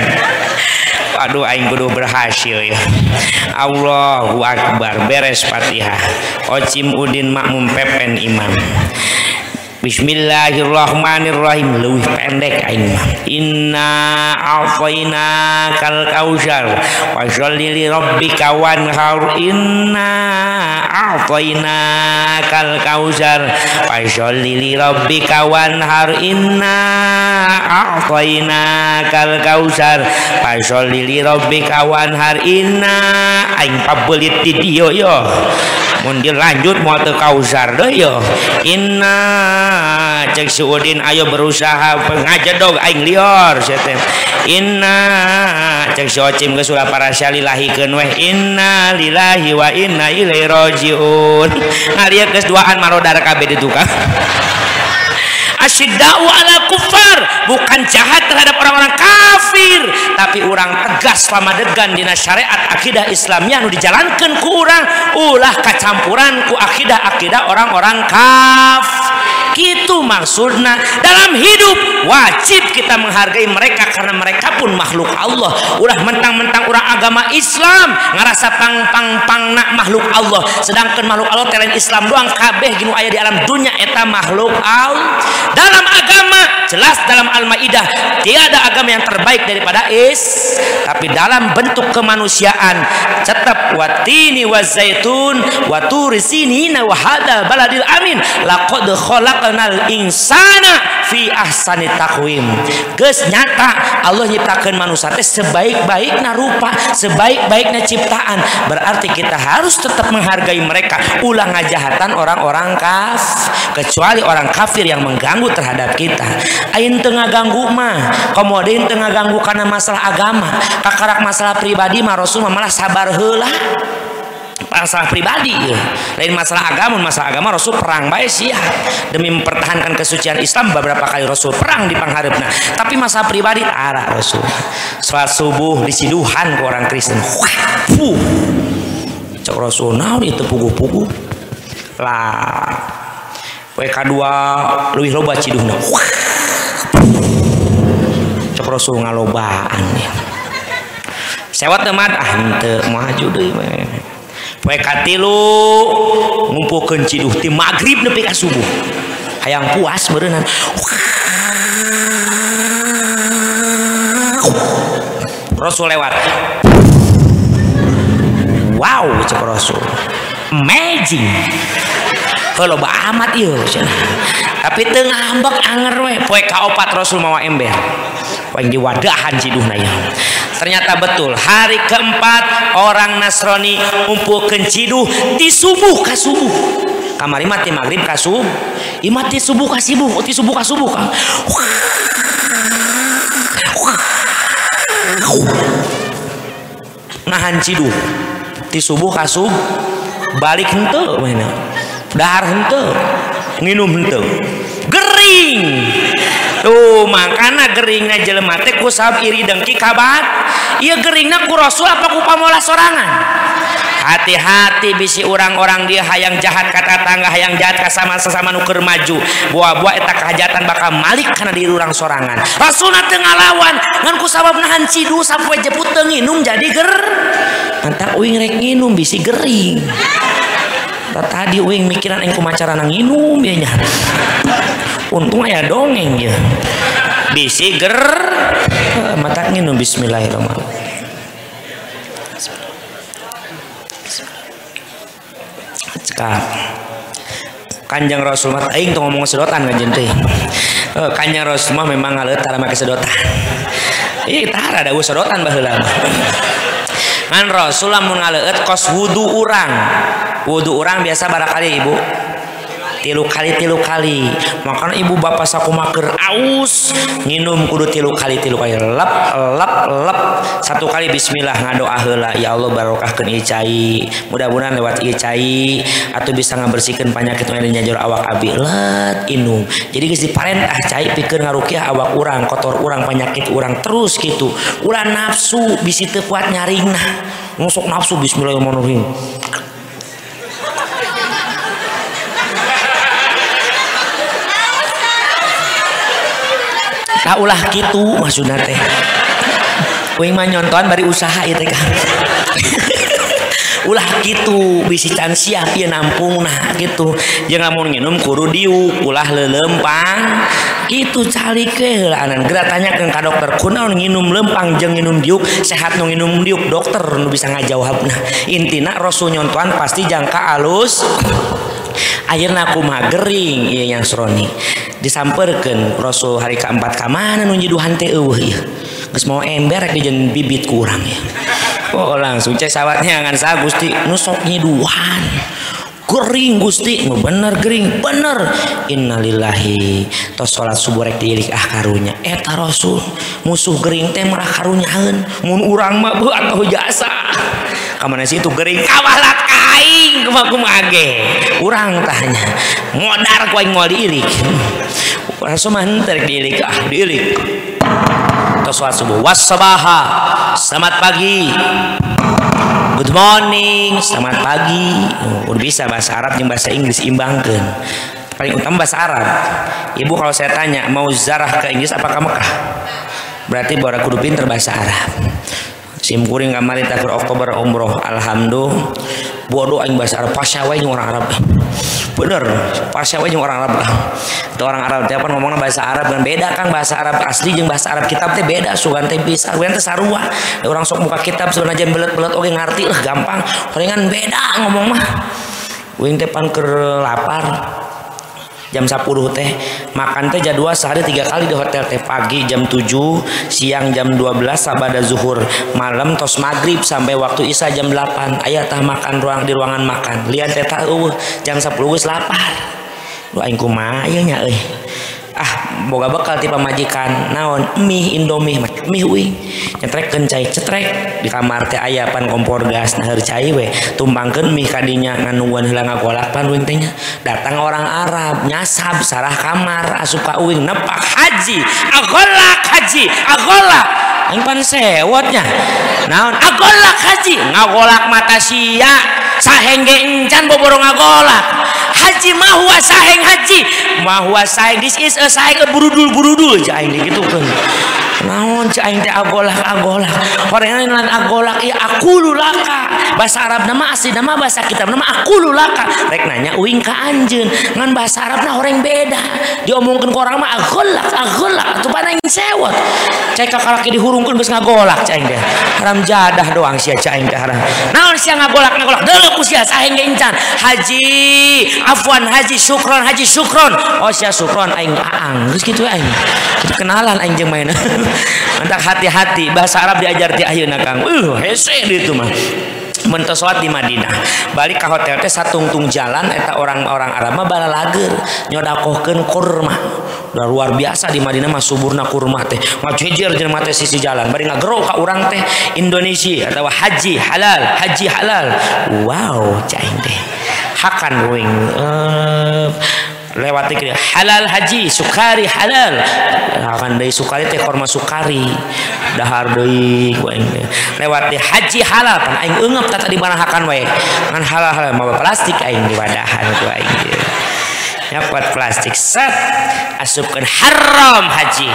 Aduh aing kudu berhasil ya. Allahu akbar. Beres Fatihah. Ocim Udin makmum pepen imam. Bismillahirrahmanirrahim. Lebih pendek aing mah. Inna afaina kal kausar wa sholli li rabbika wanhar. Inna afaina kal kausar wa sholli li rabbika wanhar. Inna afaina kal kausar wa sholli li rabbika wanhar. Inna aing pabelit di dieu yo. Mun lanjut mau teu kausar deh yo. Inna cek Suudin ayo berusaha pengaja dog aing lior teh. Inna cek Syocim ke surah para syalilahi kenweh inna lillahi wa inna ilaihi rojiun. Ngalia geus duaan marodar kabeh di tukang. [laughs] Ala kufar. Bukan jahat terhadap orang-orang kafir tapi orang tegas selama degan dina syariat akidah islamnya nu dijalankan ku orang ulah kacampuran ku akidah-akidah orang-orang kafir. Maksudnya dalam hidup wajib kita menghargai mereka karena mereka pun makhluk Allah. Ulah mentang-mentang orang agama Islam ngerasa pang-pang-pang nak makhluk Allah. Sedangkan makhluk Allah telain Islam doang kabeh gini ayah di alam dunia eta makhluk Allah dalam agama jelas dalam Al-Maidah tiada agama yang terbaik daripada is. Tapi dalam bentuk kemanusiaan tetap watini wa zaitun wa wa baladil amin. Laqad khalaqnal insana fi ahsani takwim geus nyata Allah nyiptakeun manusia teh sebaik-baikna rupa sebaik-baiknya ciptaan. Berarti kita harus tetap menghargai mereka. Ulang ngajahatan orang-orang kaf kecuali orang kafir yang mengganggu terhadap kita. Ain tengah ganggu mah komodin tengah ganggu karena masalah agama. Kakarak masalah pribadi mah Rasul malah sabar heula masalah pribadi. Ya. lain masalah agama masalah agama Rasul perang baik siap. Demi mempertahankan kesucian Islam beberapa kali Rasul perang di pangharepna. Tapi masalah pribadi arah Rasul. Sholat subuh di siduhan ke orang Kristen. Puh cek Rasul naon itu pugu-pugu lah WK2 lebih loba ciduhna. Cek Rasul ngalobaan ya. Sewat teman ah ente maju deh poe katilu ngumpulkeun ciduh ti magrib nepi ka subuh. Hayang puas berenang Rasul lewat. Wow cek Rasul. Amazing kalau amat iya tapi tengah hambak anger we poe kaopat Rasul mawa ember. Poe diwadahan ciduh na ternyata betul hari keempat orang Nasrani umpul kenciduh di subuh ke subuh. Kamari mati maghrib ke subuh. Imati subuh ke subuh di subuh ke subuh nahan ciduh di subuh ke subuh. Balik hente mana dahar henteu nginum henteu. Gering. Tuh makana geringna jelema teh ku sahab iri dengki kabat ieu geringna ku rasul apa ku pamola sorangan? Hati-hati bisi orang-orang dia hayang jahat kata tangga hayang jahat kasama sesama nuker maju. Buah-buah eta kehajatan bakal malik karena diri orang sorangan. Rasulna teu ngalawan ngan ku sabab nahan cidu sampai jeput teu nginum jadi ger. Mantap uing rek nginum bisi gering. Tadi uing mikiran engku macara nang nginum ya untung ayah dongeng ya. Bisi ger. Eh, mata nginum bismillahirrahmanirrahim. Cekap kanjang rasul mata aing tuh ngomong sedotan kanjeng teh. Eh, kanjang rasul mah memang ngalet tara make sedotan. Iya tara ada sedotan baheula man rasul lamun ngaleut kos wudu urang. Wudu urang biasa barakali ibu. Tilu kali tilu kali. Makanya ibu bapak saku maker aus. Minum kudu tilu kali tilu kali. Lep lep lep. Satu kali bismillah ngadoa heula. Ya Allah barokahkeun ieu cai. Mudah-mudahan lewat ieu cai atau bisa ngabersihkeun penyakit yang nyajur awak abi. Let inum. Jadi geus diparentah cai pikeun ngarukiah awak urang kotor urang penyakit urang. Terus gitu ulah nafsu bisi teu kuat nyaringna. Ngusuk nafsu bismillahirrahmanirrahim Ulah gitu maksudnya teh. Uing mah nyonton bari usaha itu kan. [laughs] ulah gitu bisi can siap ya nampung nah gitu. Jangan mau minum kuru diuk ulah lelempang. Itu cari ke anan gerak tanyakan ke dokter kunaon nginum lempang? Jeng nginum diuk sehat nu nginum diuk dokter nu bisa ngajawab nah intina rasul nyontoan pasti jangka alus akhirnya aku magering iya yang seroni. Disamperkan rasul hari keempat kamana nu nyiduhan teh eueuh ieu geus mau ember rek dijen bibit kurang ya oh langsung cek sawatnya ngan sa Gusti. Nu sok nyiduhan kering gusti. Nu bener kering bener. Innalillahi tos salat subuh rek diilik ah karunya. Eta rasul musuh kering teh murah karunyaeun mun urang mah atau jasa kamana sih itu kering kawalat kaing kumaha mage urang tanya modar ku aing moal diilik rasul mah henteu rek diilik ah diilik tos salat subuh wassabaha selamat pagi Good morning, selamat pagi. Udah bisa bahasa Arab yang bahasa Inggris imbangkan. Paling utama bahasa Arab. Ibu kalau saya tanya mau zarah ke Inggris apa ke Mekah? Berarti baru kudu pinter bahasa Arab. Sim kuring kamari takur Oktober umroh. Alhamdulillah. Bodoh aing bahasa Arab. Pasyawa orang Arab. Bener, pasyawa orang Arab. Itu orang Arab tiap ngomongnya bahasa Arab kan? Beda kan bahasa Arab asli jeung bahasa Arab kitab teh beda. Sugan teh bisa sugan teh sarua. Orang sok muka kitab sebenarnya belet-belet oke ngarti lah gampang. Palingan beda ngomong mah. Wing teh pan keur lapar jam 10 teh. Makan teh jadwal sehari tiga kali di hotel teh. Pagi jam 7 siang jam 12 sabada zuhur. Malam tos maghrib sampai waktu isya jam 8 ayat tah makan ruang di ruangan makan. Lian teh tahu jam 10 geus lapar. Lu aing kumaha ieu nya euy ah boga bakal tipe majikan naon? Mie indomie mah mie uing cetrek kencai cetrek. Di kamar teh aya pan kompor gas nah cai we. Tumbangkeun mie kadinya nganungguan heula ngagolak pan uing datang orang Arab nyasab sarah kamar. Ah, Asup ka uing nepak haji agolak haji agolak pan sewotnya. Naon? Agolak haji. Ngagolak mata sia. Sahengge encan boboro ngagolak. Haji mahwa saheng haji. Mahwa saheng. This is a saheng burudul burudul aing gitu kan naon aing teh agolak agolak? Orang lain agolak ya aku lulaka bahasa Arab nama asli nama bahasa kitab nama aku lulaka rek nanya uing ka anjeun. Ngan bahasa Arab nah orang beda. Diomongkeun ke orang mah agolak agolak. Atuh panang sewot. Cai kakalaki dihurungkeun geus ngagolak cai teh. Haram jadah doang sia cai teh haram. Naon sia ngagolak ngagolak? Deuleu ku sia saeng gencan haji afwan haji syukron haji syukron oh sia syukron aing aang. Geus kitu aing. Kenalan aing jeung [laughs] Entah hati-hati bahasa Arab diajar ti ayeuna Kang. Uh, hese itu mah. Mentos di Madinah. Balik ke hotel teh satungtung jalan eta orang-orang Arab mah bala lager. Nyodakohkeun kurma. Udah luar biasa di Madinah mah suburna kurma teh. Ngajejer jeung teh sisi jalan. Bari ngagero ka urang teh. Indonesia atau haji halal haji halal. Wow caing teh. Hakan wing uh, lewati ke halal haji sukari halal. Akan dari sukari teh korma sukari. Dahar deui lewati haji halal kan aing eungep tata di mana hakan wae. Ngan halal halal mau plastik aing di wadahan ku aing nyapat plastik. Set. Asupkan haram haji.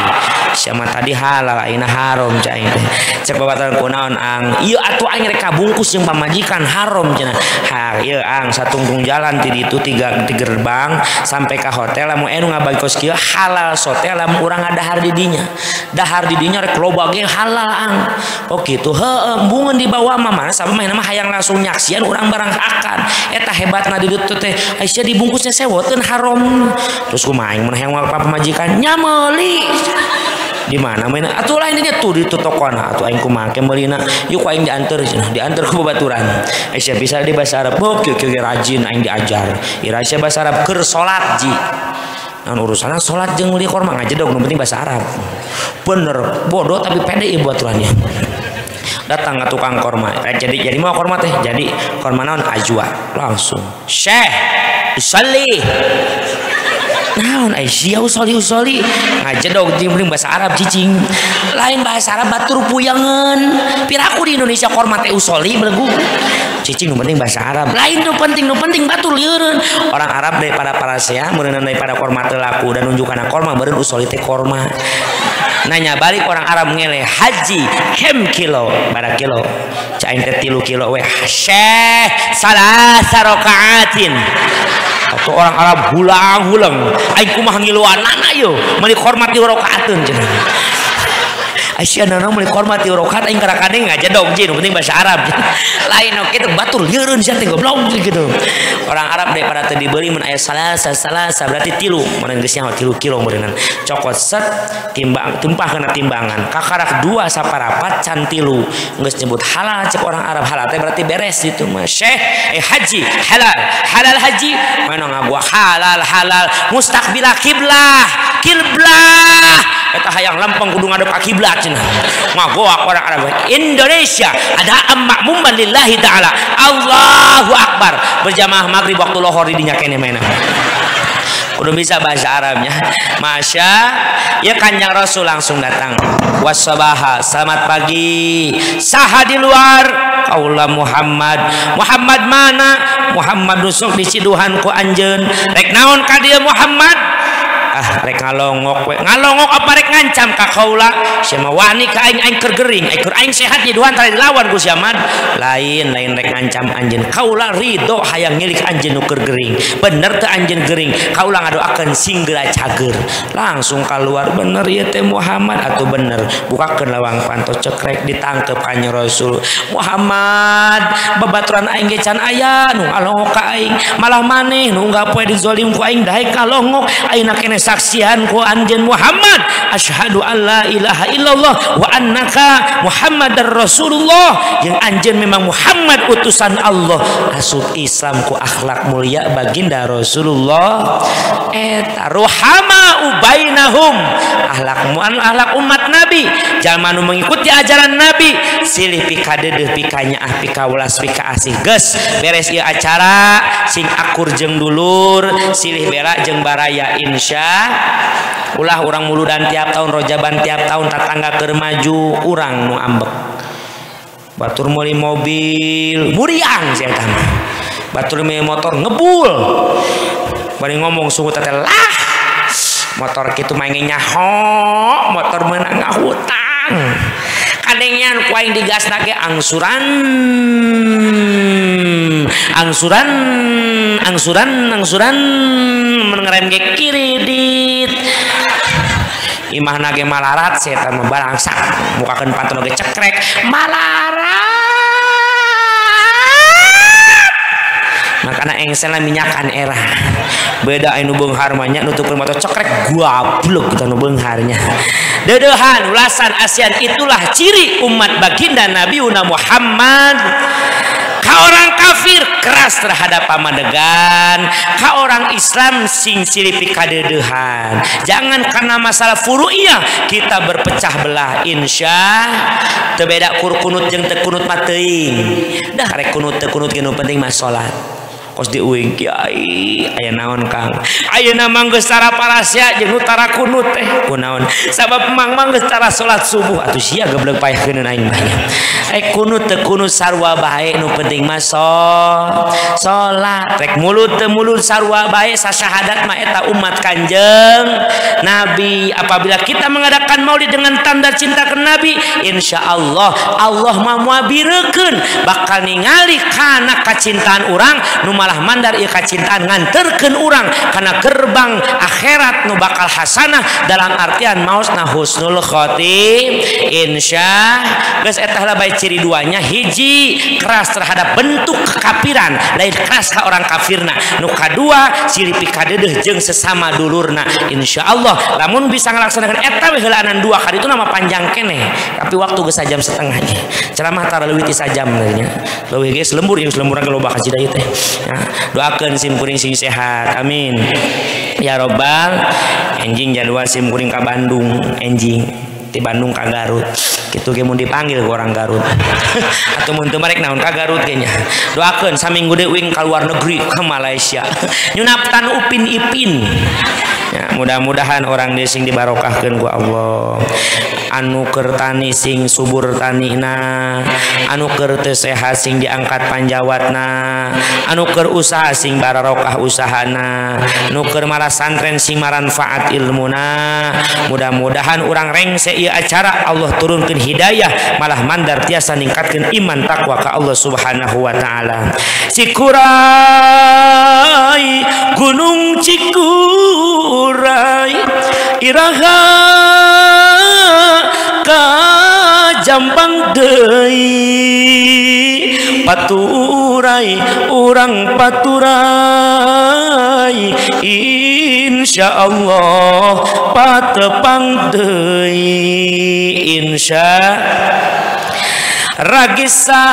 Sama tadi halal aina haram cai cek babatan kunaon ang? Iya atuh aing rek bungkus yang pamajikan haram cenah ha iya ang satungtung jalan ti ditu tiga di gerbang sampai ke hotel lamun enu ngabagi kos kieu halal sotel lamun urang ngadahar di dinya dahar di dinya rek ge halal ang. Oh kitu heueuh bungeun di bawah mah mana sabab mah hayang langsung nyaksian urang barang akan. Eta hebatna di ditu teh. Aisyah dibungkusnya sewoteun haram haram terus ku main mana yang apa pemajikan nyameli. Di mana main? Atuh lain dia tuh di tokona atuh aing kumaha melina yuk aing diantar diantar ke babaturan Aisyah bisa di bahasa Arab? Oh kieu kieu rajin aing diajar. Aisyah bahasa Arab? Keur salat ji. Nah, urusan sholat jeng beli korma ngaji dong, penting bahasa Arab. Bener, bodoh tapi pede ibu aturannya. Datang ke tukang korma, eh, jadi jadi mau korma teh, jadi korma naon? Ajwa. Langsung. Syekh, usalli. Naon Aisyah? Usoli usoli ngajar dong jimling bahasa Arab cicing. Lain bahasa Arab batur puyangan. Piraku di Indonesia kormate usoli belegu. Cicing nu penting bahasa Arab. Lain nu penting nu penting batur lieureun. Orang Arab daripada para saya meureun daripada korma laku dan nunjukkan korma beureun usoli teh korma nanya balik orang Arab ngele haji kem kilo? Pada kilo. Cain tilu kilo weh. Syekh salah sarokaatin atau orang Arab hulang-hulang aing kumaha ngiluan anak yo meuli hormati rakaatun cenah Aisyah nana mulai hormati rokat aing kara kadeng aja dong jin penting bahasa Arab. [laughs] Lain oke itu batur lieureun sia teh goblok gitu. Orang Arab daripada teu dibeli mun aya salasa salasa berarti tilu. Mun geus nyaho tilu kilo meureunnan cokot set timbang tumpah kena timbangan. Kakarak dua saparapat can tilu. Geus nyebut halal cek orang Arab halal teh berarti beres itu mah syekh eh haji halal. Halal haji mana ngagua halal halal. Mustaqbilah kiblah kiblah eta hayang lempeng kudu ngadep ka kiblat cenah. Ngagoak orang Arab Indonesia ada makmuman lillahi taala. Allahu akbar. Berjamaah maghrib waktu lohor di kene mainan. Udah bisa bahasa Arabnya. Masya ya kanjang Rasul langsung datang. Wasabaha selamat pagi. Saha di luar? Kaulah Muhammad. Muhammad mana? Muhammad nusuk di siduhan ku anjen rek naon ka Muhammad ah rek ngalongok we ngalongok apa rek ngancam ka kaula? Sama wani ka aing aing keur gering aing aing sehat di duan tadi lawan ku siamad lain lain rek ngancam anjeun. Kaula ridho hayang ngilik anjeun nu keur gering bener teu anjeun gering. Kaula ngadoakeun singgela cager. Langsung keluar bener ya teh Muhammad. Atau bener. Bukakeun lawang panto cekrek ditangkep ka Rasul. Muhammad babaturan aing ge can aya nu alongok ka aing. Malah maneh nu poe dizolim ku aing daek kalongok aing kene kesaksian ku anjen Muhammad asyhadu alla ilaha illallah wa annaka Muhammadar Rasulullah. Yang anjen memang Muhammad utusan Allah. Asup Islam ku akhlak mulia baginda Rasulullah eta rohama ubainahum. Ahlak muan ahlak umat nabi. Jalma nu mengikuti ajaran nabi. Silih pika dedeh pikanya ah pika ulas pika asih. Geus beres ieu acara sing akur jeung dulur silih bera jeung baraya insya. Ulah urang muludan tiap tahun rojaban tiap tahun tatangga keur maju urang nu ambek. Batur muli mobil muriang sih tama batur mulai motor ngebul. Bari ngomong sungguh tete lah. Motor gitu mainnya ho motor menang hutang. Kadengnya kuaing digas nake angsuran. Angsuran angsuran angsuran. Mengerem ke kiri dit imah nage malarat setan membalangsak mukakan pantun nage cekrek. Malarat makanya engsel minyakan era. Beda anu beunghar manya nutupkeun mata cekrek goblok kita nu beungharnya dedehan ulasan ASEAN itulah ciri umat baginda Nabi Muhammad. Ka orang kafir keras terhadap pamadegan. Ka orang Islam sing silipi kadedehan jangan karena masalah furu'iyah kita berpecah belah insya. Tebeda kur kunut jeung teu kunut mateuing dah rek kunut teu kunut penting mah salat kos diuing kiai aya naon Kang? Ayeuna mah geus tara parasya jeung utara kunut teh kunaon? Sabab mang mah geus tara salat subuh. Atuh sia geblek payakeun aing mah ai kunut teh kunut sarua bae nu penting mah salat rek mulut teh mulut sarua bae sasyahadat mah eta umat kanjeng Nabi. Apabila kita mengadakan maulid dengan tanda cinta ke Nabi insyaallah Allah Allah mah muabirekeun bakal ningali kana kacintaan urang nu malah mandar ieu kacintaan nganterkeun urang karena gerbang akhirat nu bakal hasanah dalam artian mausna husnul khotim. Insya geus eta lah bae ciri duanya hiji keras terhadap bentuk kekafiran lain keras ka orang kafirna. Nu kadua ciri pikadeudeuh jeung sesama dulurna. Insyaallah lamun bisa ngalaksanakan eta we heulaanan dua kali itu nama panjang kene tapi waktu geus jam setengahnya. Ceramah tara leuwih ti sajam nya leuwih geus lembur jeung lembur ke loba ka teh. Ya doakan sim kuring sing sehat. Amin. Ya robbal enjing jadwal sim kuring ke Bandung enjing di Bandung ke Garut. Gitu ge mun dipanggil ke orang Garut. [laughs] Atau mun teu marek naon Garut kayaknya doakeun saminggu deui wing ka luar negeri [laughs] ke Malaysia. Nyunaptan upin ipin. Ya, mudah-mudahan orang desing dibarokahkan gua Allah. Anu kertani sing subur tanina anu kertes sehat sing diangkat panjawatna anu ker usaha sing barokah usahana nuker malah santren sing manfaat ilmuna mudah-mudahan orang rengse ia acara Allah turunkan hidayah malah mandar tiasa ningkatkan iman takwa ke Allah subhanahu wa ta'ala. Cikurai Gunung Cikurai Iraha Jambang Dei. Paturai orang paturai Insya Allah patepang Dei Insya. Ragisa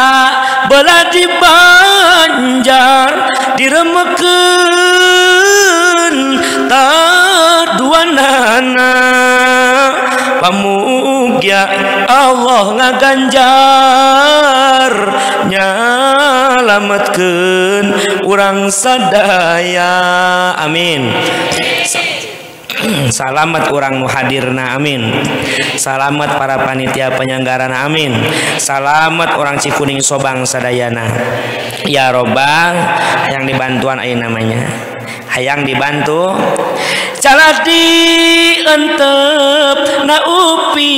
bela di Banjar diremeken tak wanana pamugya Allah ngaganjar nyalametkeun urang sadaya. Amin. [clears throat] Salamat orang muhadirna amin. Salamat para panitia penyanggaran amin. Salamat orang Cikuning Sobang Sadayana. Ya Robbal yang dibantuan ayo namanya hayang dibantu. Calati entep naupi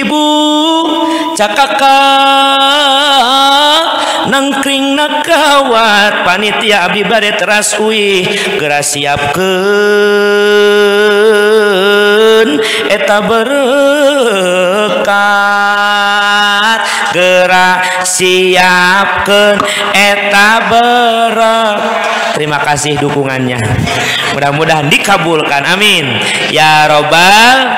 ibu cakaka nangkring nakawat panitia abdi bade teras uih geura siapkeun eta berkat geura siapkeun eta berkat terima kasih dukungannya. Mudah-mudahan dikabulkan. Amin. Ya robbal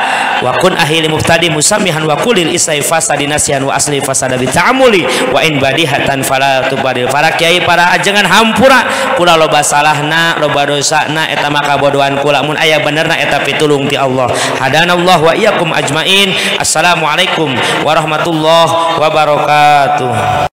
wa kun ahili muftadi musamihan wa kulil isai fasadi wa asli fasada bi ta'amuli wa in badihatan fala tubadil para kiai para ajengan hampura. Kula loba salahna loba dosana eta maka bodohan kula. Mun aya benerna eta pitulung ti Allah. Hadanallah wa iyyakum ajmain. Assalamualaikum warahmatullahi wabarakatuh